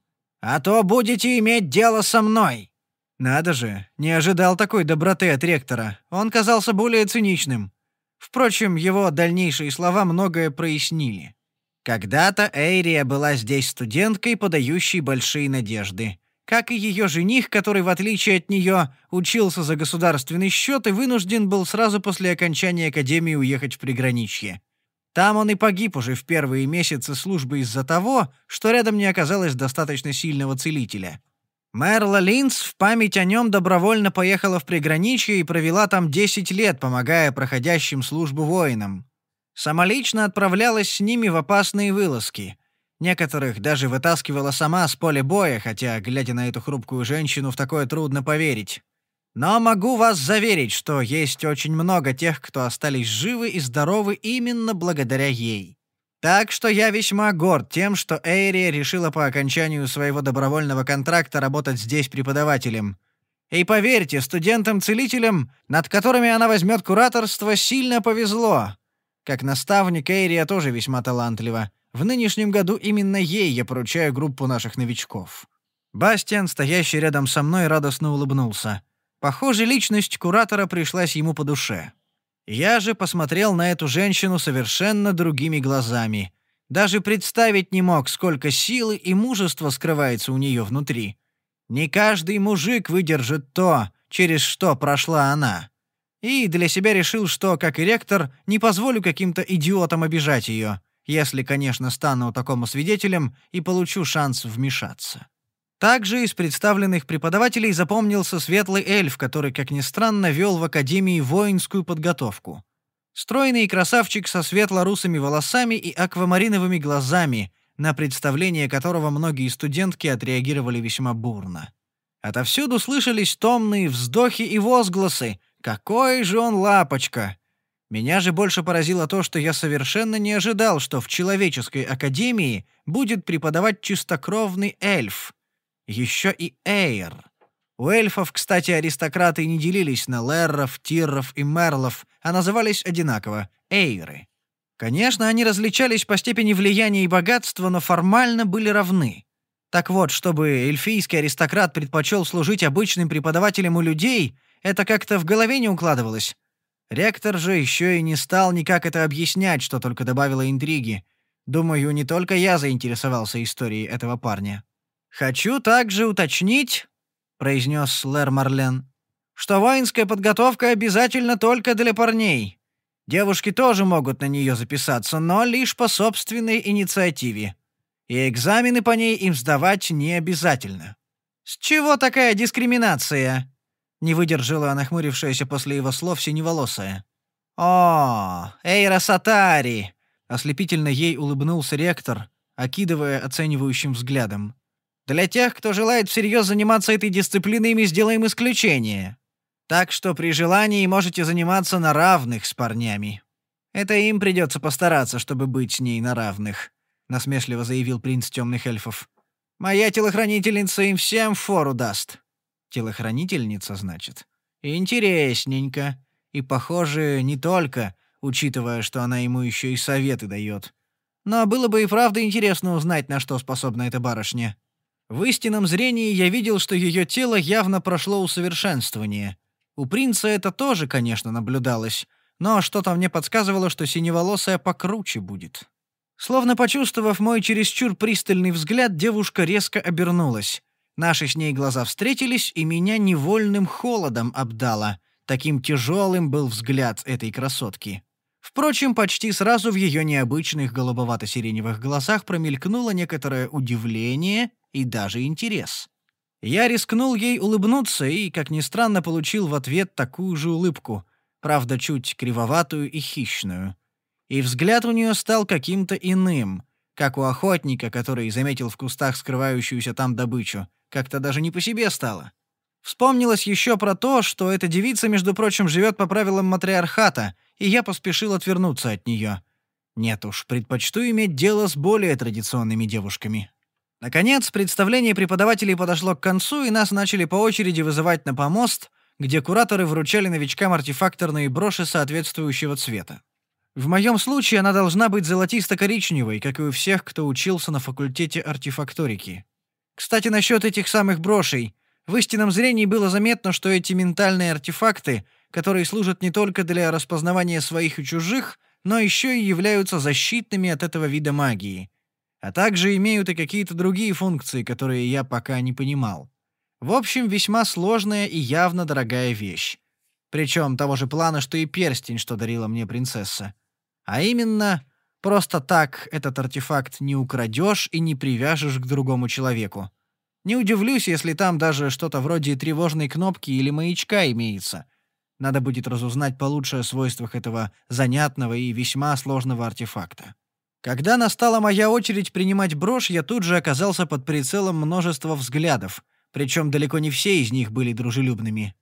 «А то будете иметь дело со мной!» Надо же, не ожидал такой доброты от ректора. Он казался более циничным. Впрочем, его дальнейшие слова многое прояснили. Когда-то Эйрия была здесь студенткой, подающей большие надежды как и ее жених, который, в отличие от нее, учился за государственный счет и вынужден был сразу после окончания академии уехать в приграничье. Там он и погиб уже в первые месяцы службы из-за того, что рядом не оказалось достаточно сильного целителя. Мерла Линц в память о нем добровольно поехала в приграничье и провела там 10 лет, помогая проходящим службу воинам. Самолично отправлялась с ними в опасные вылазки — Некоторых даже вытаскивала сама с поля боя, хотя, глядя на эту хрупкую женщину, в такое трудно поверить. Но могу вас заверить, что есть очень много тех, кто остались живы и здоровы именно благодаря ей. Так что я весьма горд тем, что Эйрия решила по окончанию своего добровольного контракта работать здесь преподавателем. И поверьте, студентам-целителям, над которыми она возьмет кураторство, сильно повезло. Как наставник Эйрия тоже весьма талантлива. В нынешнем году именно ей я поручаю группу наших новичков. Бастиан, стоящий рядом со мной, радостно улыбнулся. Похоже, личность куратора пришлась ему по душе. Я же посмотрел на эту женщину совершенно другими глазами. Даже представить не мог, сколько силы и мужества скрывается у нее внутри. Не каждый мужик выдержит то, через что прошла она. И для себя решил, что, как и ректор, не позволю каким-то идиотам обижать ее, если, конечно, стану такому свидетелем и получу шанс вмешаться. Также из представленных преподавателей запомнился светлый эльф, который, как ни странно, вел в академии воинскую подготовку. Стройный красавчик со светло-русыми волосами и аквамариновыми глазами, на представление которого многие студентки отреагировали весьма бурно. Отовсюду слышались томные вздохи и возгласы «Какой же он лапочка!» Меня же больше поразило то, что я совершенно не ожидал, что в человеческой академии будет преподавать чистокровный эльф — еще и Эйр. У эльфов, кстати, аристократы не делились на лерров, тирров и мерлов, а назывались одинаково — эйры. Конечно, они различались по степени влияния и богатства, но формально были равны. Так вот, чтобы эльфийский аристократ предпочел служить обычным преподавателем у людей, это как-то в голове не укладывалось. Ректор же еще и не стал никак это объяснять, что только добавило интриги. Думаю, не только я заинтересовался историей этого парня. «Хочу также уточнить», — произнес Лэр Марлен, «что воинская подготовка обязательно только для парней. Девушки тоже могут на нее записаться, но лишь по собственной инициативе. И экзамены по ней им сдавать не обязательно». «С чего такая дискриминация?» — не выдержала нахмурившаяся после его слов синеволосая. «О, Эйра Сатари!» — ослепительно ей улыбнулся ректор, окидывая оценивающим взглядом. Для тех, кто желает всерьез заниматься этой дисциплиной, мы сделаем исключение. Так что при желании можете заниматься на равных с парнями. Это им придется постараться, чтобы быть с ней на равных», — насмешливо заявил принц темных эльфов. «Моя телохранительница им всем фору даст». «Телохранительница, значит?» «Интересненько. И, похоже, не только, учитывая, что она ему еще и советы дает. Но было бы и правда интересно узнать, на что способна эта барышня». В истинном зрении я видел, что ее тело явно прошло усовершенствование. У принца это тоже, конечно, наблюдалось, но что-то мне подсказывало, что синеволосая покруче будет. Словно почувствовав мой чересчур пристальный взгляд, девушка резко обернулась. Наши с ней глаза встретились, и меня невольным холодом обдало. Таким тяжелым был взгляд этой красотки. Впрочем, почти сразу в ее необычных голубовато-сиреневых глазах промелькнуло некоторое удивление и даже интерес. Я рискнул ей улыбнуться и, как ни странно, получил в ответ такую же улыбку, правда, чуть кривоватую и хищную. И взгляд у нее стал каким-то иным, как у охотника, который заметил в кустах скрывающуюся там добычу. Как-то даже не по себе стало. Вспомнилось еще про то, что эта девица, между прочим, живет по правилам матриархата, и я поспешил отвернуться от нее. Нет уж, предпочту иметь дело с более традиционными девушками. Наконец, представление преподавателей подошло к концу, и нас начали по очереди вызывать на помост, где кураторы вручали новичкам артефакторные броши соответствующего цвета. В моем случае она должна быть золотисто-коричневой, как и у всех, кто учился на факультете артефакторики. Кстати, насчет этих самых брошей. В истинном зрении было заметно, что эти ментальные артефакты, которые служат не только для распознавания своих и чужих, но еще и являются защитными от этого вида магии а также имеют и какие-то другие функции, которые я пока не понимал. В общем, весьма сложная и явно дорогая вещь. Причем того же плана, что и перстень, что дарила мне принцесса. А именно, просто так этот артефакт не украдешь и не привяжешь к другому человеку. Не удивлюсь, если там даже что-то вроде тревожной кнопки или маячка имеется. Надо будет разузнать получше о свойствах этого занятного и весьма сложного артефакта. Когда настала моя очередь принимать брошь, я тут же оказался под прицелом множества взглядов, причем далеко не все из них были дружелюбными.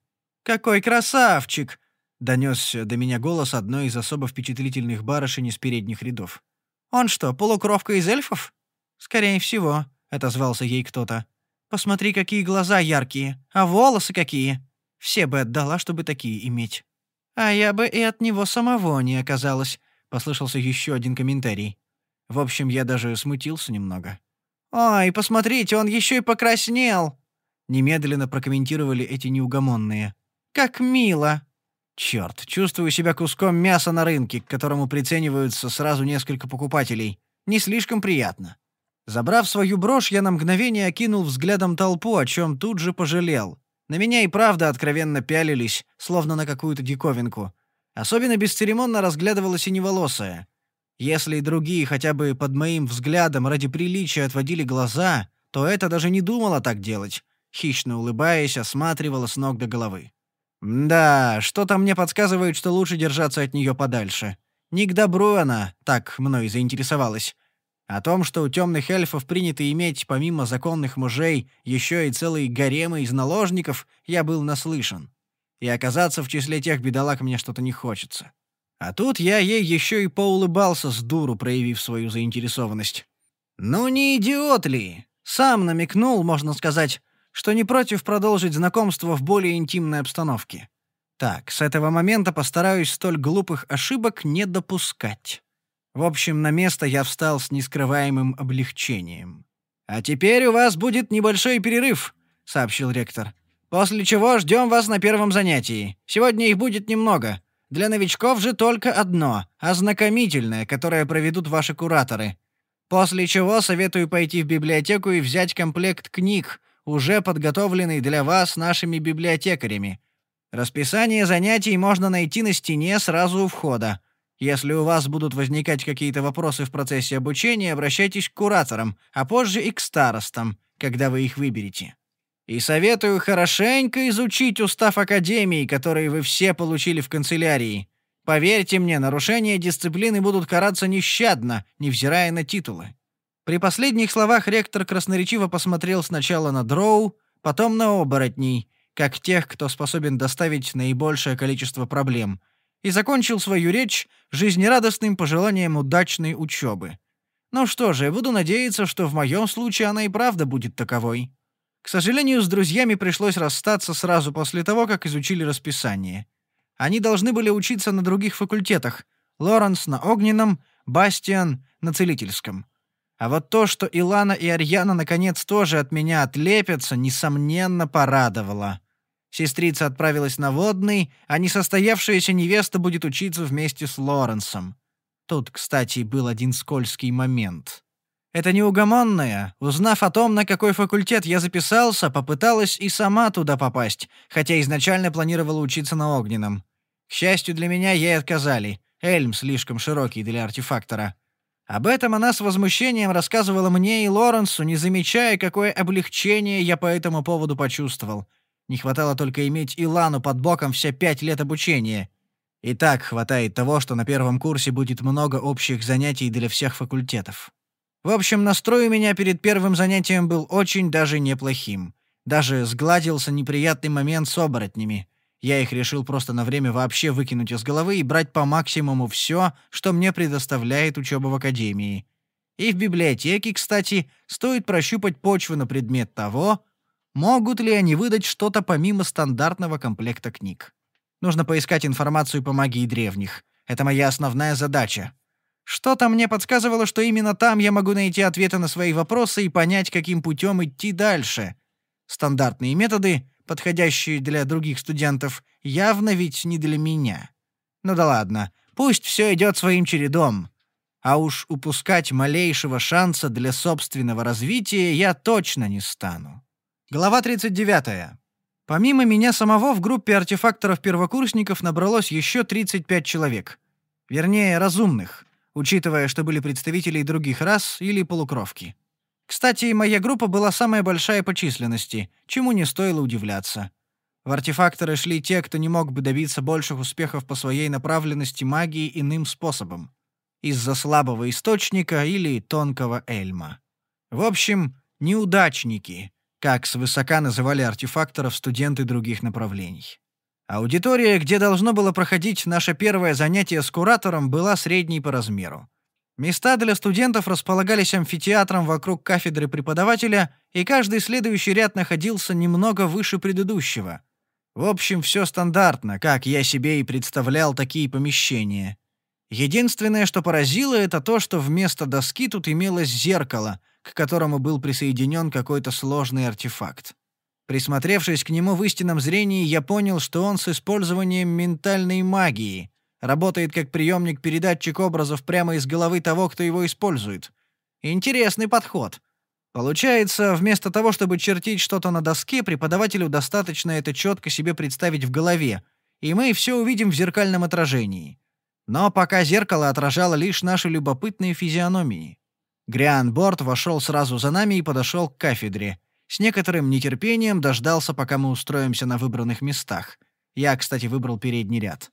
«Какой красавчик!» — донесся до меня голос одной из особо впечатлительных барышень из передних рядов. «Он что, полукровка из эльфов?» «Скорее всего», — отозвался ей кто-то. «Посмотри, какие глаза яркие, а волосы какие! Все бы отдала, чтобы такие иметь». «А я бы и от него самого не оказалась», — послышался еще один комментарий. В общем, я даже смутился немного. «Ой, посмотрите, он еще и покраснел!» Немедленно прокомментировали эти неугомонные. «Как мило!» Черт, чувствую себя куском мяса на рынке, к которому прицениваются сразу несколько покупателей. Не слишком приятно. Забрав свою брошь, я на мгновение окинул взглядом толпу, о чем тут же пожалел. На меня и правда откровенно пялились, словно на какую-то диковинку. Особенно бесцеремонно разглядывала синеволосая. Если и другие хотя бы под моим взглядом ради приличия отводили глаза, то это даже не думала так делать. Хищно улыбаясь, осматривала с ног до головы. Да, что-то мне подсказывает, что лучше держаться от нее подальше. Не к добру она так мной заинтересовалась. О том, что у темных эльфов принято иметь, помимо законных мужей, еще и целые гаремы из наложников, я был наслышан. И оказаться в числе тех бедолаг мне что-то не хочется. А тут я ей еще и поулыбался с дуру, проявив свою заинтересованность. Ну не идиот ли? Сам намекнул, можно сказать, что не против продолжить знакомство в более интимной обстановке. Так, с этого момента постараюсь столь глупых ошибок не допускать. В общем, на место я встал с нескрываемым облегчением. «А теперь у вас будет небольшой перерыв», — сообщил ректор. «После чего ждем вас на первом занятии. Сегодня их будет немного. Для новичков же только одно — ознакомительное, которое проведут ваши кураторы. После чего советую пойти в библиотеку и взять комплект книг, уже подготовленный для вас нашими библиотекарями. Расписание занятий можно найти на стене сразу у входа. Если у вас будут возникать какие-то вопросы в процессе обучения, обращайтесь к кураторам, а позже и к старостам, когда вы их выберете. И советую хорошенько изучить устав Академии, который вы все получили в канцелярии. Поверьте мне, нарушения дисциплины будут караться нещадно, невзирая на титулы». При последних словах ректор красноречиво посмотрел сначала на дроу, потом на оборотней, как тех, кто способен доставить наибольшее количество проблем, и закончил свою речь жизнерадостным пожеланием удачной учебы. Ну что же, буду надеяться, что в моем случае она и правда будет таковой. К сожалению, с друзьями пришлось расстаться сразу после того, как изучили расписание. Они должны были учиться на других факультетах. Лоренс на огненном, Бастиан на целительском. А вот то, что Илана и Арьяна наконец тоже от меня отлепятся, несомненно порадовало. Сестрица отправилась на водный, а несостоявшаяся невеста будет учиться вместе с Лоренсом. Тут, кстати, был один скользкий момент. Эта неугомонная, узнав о том, на какой факультет я записался, попыталась и сама туда попасть, хотя изначально планировала учиться на огненном. К счастью для меня, ей отказали. Эльм слишком широкий для артефактора. Об этом она с возмущением рассказывала мне и Лоренсу, не замечая, какое облегчение я по этому поводу почувствовал. Не хватало только иметь Илану под боком все пять лет обучения. И так хватает того, что на первом курсе будет много общих занятий для всех факультетов. В общем, настрой у меня перед первым занятием был очень даже неплохим. Даже сгладился неприятный момент с оборотнями. Я их решил просто на время вообще выкинуть из головы и брать по максимуму все, что мне предоставляет учеба в академии. И в библиотеке, кстати, стоит прощупать почву на предмет того, Могут ли они выдать что-то помимо стандартного комплекта книг? Нужно поискать информацию по магии древних. Это моя основная задача. Что-то мне подсказывало, что именно там я могу найти ответы на свои вопросы и понять, каким путем идти дальше. Стандартные методы, подходящие для других студентов, явно ведь не для меня. Ну да ладно, пусть все идет своим чередом. А уж упускать малейшего шанса для собственного развития я точно не стану. Глава 39. Помимо меня самого в группе артефакторов-первокурсников набралось еще 35 человек. Вернее, разумных, учитывая, что были представители других рас или полукровки. Кстати, моя группа была самая большая по численности, чему не стоило удивляться. В артефакторы шли те, кто не мог бы добиться больших успехов по своей направленности магии иным способом. Из-за слабого источника или тонкого эльма. В общем, неудачники — как свысока называли артефакторов студенты других направлений. Аудитория, где должно было проходить наше первое занятие с куратором, была средней по размеру. Места для студентов располагались амфитеатром вокруг кафедры преподавателя, и каждый следующий ряд находился немного выше предыдущего. В общем, все стандартно, как я себе и представлял такие помещения. Единственное, что поразило, это то, что вместо доски тут имелось зеркало, к которому был присоединен какой-то сложный артефакт. Присмотревшись к нему в истинном зрении, я понял, что он с использованием ментальной магии, работает как приемник-передатчик образов прямо из головы того, кто его использует. Интересный подход. Получается, вместо того, чтобы чертить что-то на доске, преподавателю достаточно это четко себе представить в голове, и мы все увидим в зеркальном отражении. Но пока зеркало отражало лишь наши любопытные физиономии. Гриан Борт вошел сразу за нами и подошел к кафедре. С некоторым нетерпением дождался, пока мы устроимся на выбранных местах. Я, кстати, выбрал передний ряд.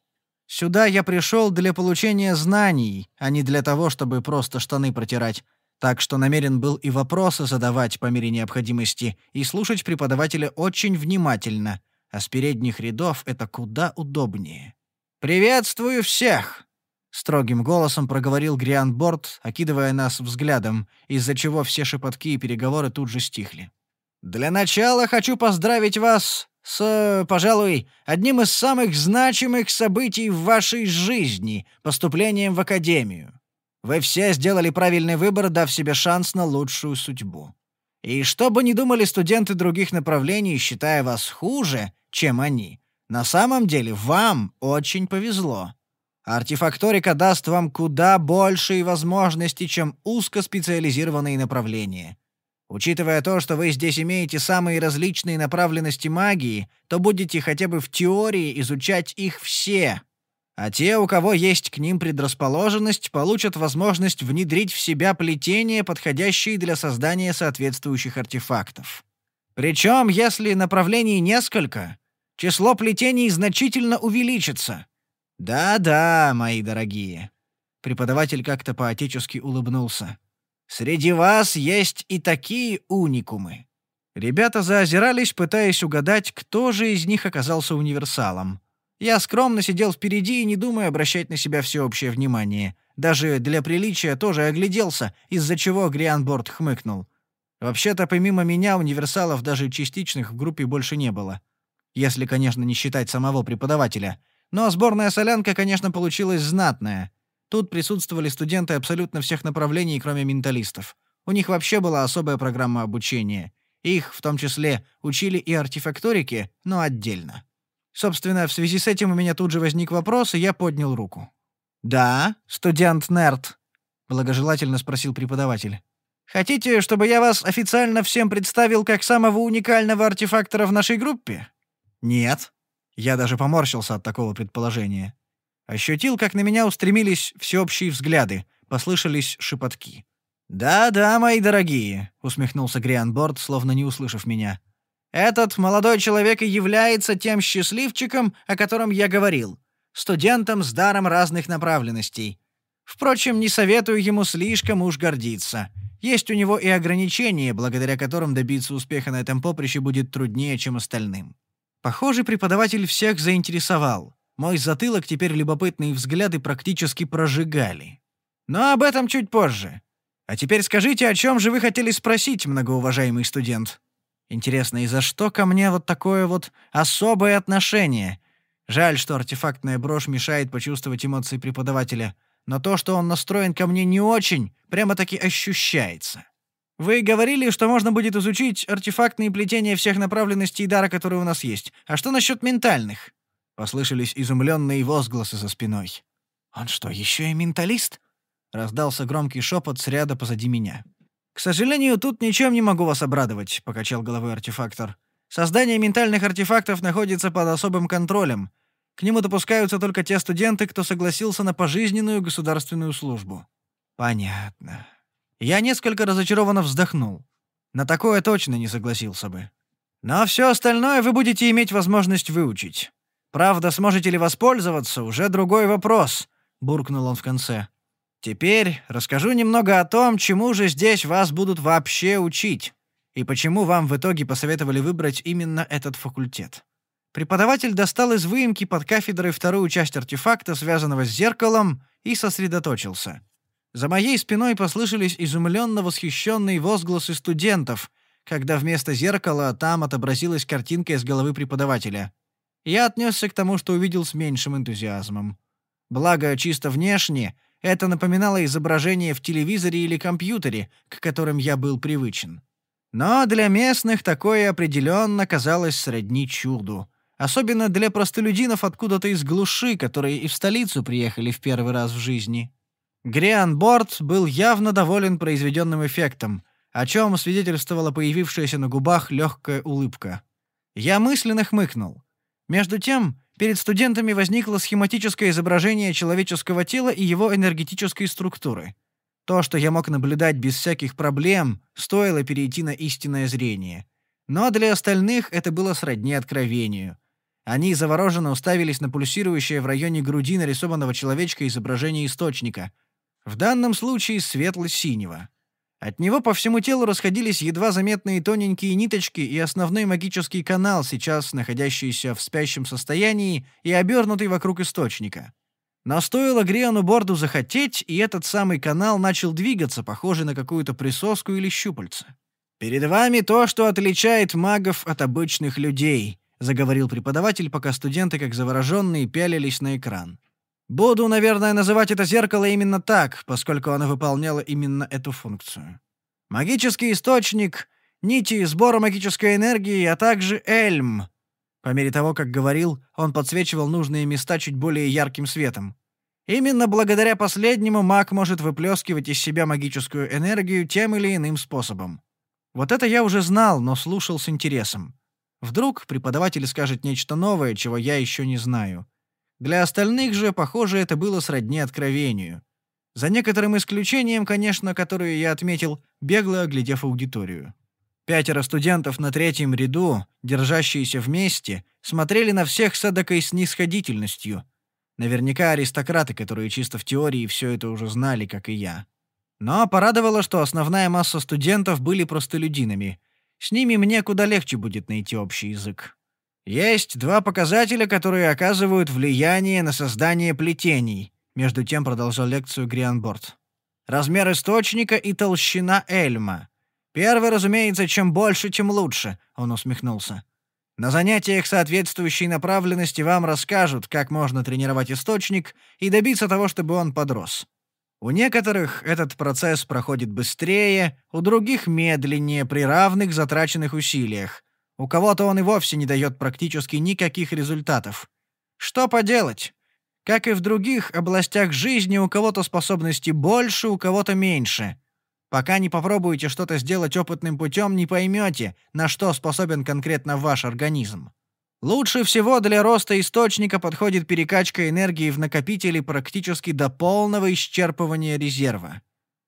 Сюда я пришел для получения знаний, а не для того, чтобы просто штаны протирать. Так что намерен был и вопросы задавать по мере необходимости, и слушать преподавателя очень внимательно, а с передних рядов это куда удобнее. «Приветствую всех!» — строгим голосом проговорил Грианборд, окидывая нас взглядом, из-за чего все шепотки и переговоры тут же стихли. «Для начала хочу поздравить вас с, пожалуй, одним из самых значимых событий в вашей жизни — поступлением в академию. Вы все сделали правильный выбор, дав себе шанс на лучшую судьбу. И что бы ни думали студенты других направлений, считая вас хуже, чем они, на самом деле вам очень повезло. Артефакторика даст вам куда большие возможности, чем узкоспециализированные направления. Учитывая то, что вы здесь имеете самые различные направленности магии, то будете хотя бы в теории изучать их все, а те, у кого есть к ним предрасположенность, получат возможность внедрить в себя плетения, подходящие для создания соответствующих артефактов. Причем, если направлений несколько, число плетений значительно увеличится. Да-да, мои дорогие. Преподаватель как-то поотечески улыбнулся. Среди вас есть и такие уникумы. Ребята заозирались, пытаясь угадать, кто же из них оказался универсалом. Я скромно сидел впереди и не думая обращать на себя всеобщее внимание. Даже для приличия тоже огляделся, из-за чего Грианборд хмыкнул. Вообще-то, помимо меня, универсалов даже частичных в группе больше не было. Если, конечно, не считать самого преподавателя. Но сборная солянка, конечно, получилась знатная. Тут присутствовали студенты абсолютно всех направлений, кроме менталистов. У них вообще была особая программа обучения. Их, в том числе, учили и артефакторике, но отдельно. Собственно, в связи с этим у меня тут же возник вопрос, и я поднял руку. «Да, студент-нерд», — благожелательно спросил преподаватель. «Хотите, чтобы я вас официально всем представил как самого уникального артефактора в нашей группе?» «Нет». Я даже поморщился от такого предположения. Ощутил, как на меня устремились всеобщие взгляды, послышались шепотки. «Да-да, мои дорогие», — усмехнулся Грианборд, словно не услышав меня. Этот молодой человек и является тем счастливчиком, о котором я говорил, студентом с даром разных направленностей. Впрочем, не советую ему слишком уж гордиться. Есть у него и ограничения, благодаря которым добиться успеха на этом поприще будет труднее, чем остальным. Похоже, преподаватель всех заинтересовал. Мой затылок теперь любопытные взгляды практически прожигали. Но об этом чуть позже. А теперь скажите, о чем же вы хотели спросить, многоуважаемый студент? Интересно, и за что ко мне вот такое вот особое отношение? Жаль, что артефактная брошь мешает почувствовать эмоции преподавателя, но то, что он настроен ко мне не очень, прямо-таки ощущается. Вы говорили, что можно будет изучить артефактные плетения всех направленностей дара, которые у нас есть. А что насчет ментальных? Послышались изумленные возгласы за спиной. Он что, еще и менталист? Раздался громкий шепот с ряда позади меня. «К сожалению, тут ничем не могу вас обрадовать», — покачал головой артефактор. «Создание ментальных артефактов находится под особым контролем. К нему допускаются только те студенты, кто согласился на пожизненную государственную службу». «Понятно». Я несколько разочарованно вздохнул. На такое точно не согласился бы. Но все остальное вы будете иметь возможность выучить. Правда, сможете ли воспользоваться, уже другой вопрос», — буркнул он в конце. Теперь расскажу немного о том, чему же здесь вас будут вообще учить, и почему вам в итоге посоветовали выбрать именно этот факультет. Преподаватель достал из выемки под кафедрой вторую часть артефакта, связанного с зеркалом, и сосредоточился. За моей спиной послышались изумленно восхищенные возгласы студентов, когда вместо зеркала там отобразилась картинка из головы преподавателя. Я отнесся к тому, что увидел с меньшим энтузиазмом. Благо, чисто внешне — Это напоминало изображение в телевизоре или компьютере, к которым я был привычен. Но для местных такое определенно казалось сродни чуду. Особенно для простолюдинов откуда-то из глуши, которые и в столицу приехали в первый раз в жизни. Гриан Борт был явно доволен произведенным эффектом, о чем свидетельствовала появившаяся на губах легкая улыбка. Я мысленно хмыкнул. Между тем, перед студентами возникло схематическое изображение человеческого тела и его энергетической структуры. То, что я мог наблюдать без всяких проблем, стоило перейти на истинное зрение. Но для остальных это было сродни откровению. Они завороженно уставились на пульсирующее в районе груди нарисованного человечка изображение источника. В данном случае светло-синего. От него по всему телу расходились едва заметные тоненькие ниточки и основной магический канал, сейчас находящийся в спящем состоянии и обернутый вокруг источника. Но стоило Гриону Борду захотеть, и этот самый канал начал двигаться, похожий на какую-то присоску или щупальце. «Перед вами то, что отличает магов от обычных людей», — заговорил преподаватель, пока студенты, как завороженные, пялились на экран. Буду, наверное, называть это зеркало именно так, поскольку оно выполняло именно эту функцию. Магический источник, нити сбора магической энергии, а также эльм. По мере того, как говорил, он подсвечивал нужные места чуть более ярким светом. Именно благодаря последнему маг может выплескивать из себя магическую энергию тем или иным способом. Вот это я уже знал, но слушал с интересом. Вдруг преподаватель скажет нечто новое, чего я еще не знаю. Для остальных же, похоже, это было сродни откровению. За некоторым исключением, конечно, которое я отметил, бегло оглядев аудиторию. Пятеро студентов на третьем ряду, держащиеся вместе, смотрели на всех с эдакой снисходительностью. Наверняка аристократы, которые чисто в теории все это уже знали, как и я. Но порадовало, что основная масса студентов были простолюдинами. С ними мне куда легче будет найти общий язык. Есть два показателя, которые оказывают влияние на создание плетений. Между тем продолжал лекцию Грианборд. Размер источника и толщина эльма. Первый, разумеется, чем больше, тем лучше, он усмехнулся. На занятиях соответствующей направленности вам расскажут, как можно тренировать источник и добиться того, чтобы он подрос. У некоторых этот процесс проходит быстрее, у других медленнее при равных затраченных усилиях, у кого-то он и вовсе не дает практически никаких результатов. Что поделать? Как и в других областях жизни, у кого-то способностей больше, у кого-то меньше. Пока не попробуете что-то сделать опытным путем, не поймете, на что способен конкретно ваш организм. Лучше всего для роста источника подходит перекачка энергии в накопители практически до полного исчерпывания резерва.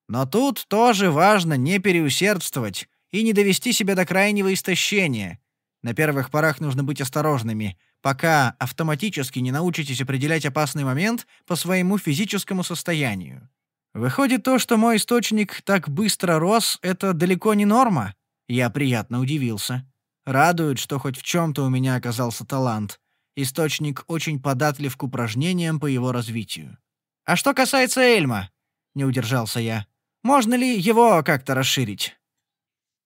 Но тут тоже важно не переусердствовать, и не довести себя до крайнего истощения. На первых порах нужно быть осторожными, пока автоматически не научитесь определять опасный момент по своему физическому состоянию. Выходит, то, что мой источник так быстро рос, это далеко не норма. Я приятно удивился. Радует, что хоть в чем-то у меня оказался талант. Источник очень податлив к упражнениям по его развитию. А что касается Эльма, не удержался я. Можно ли его как-то расширить?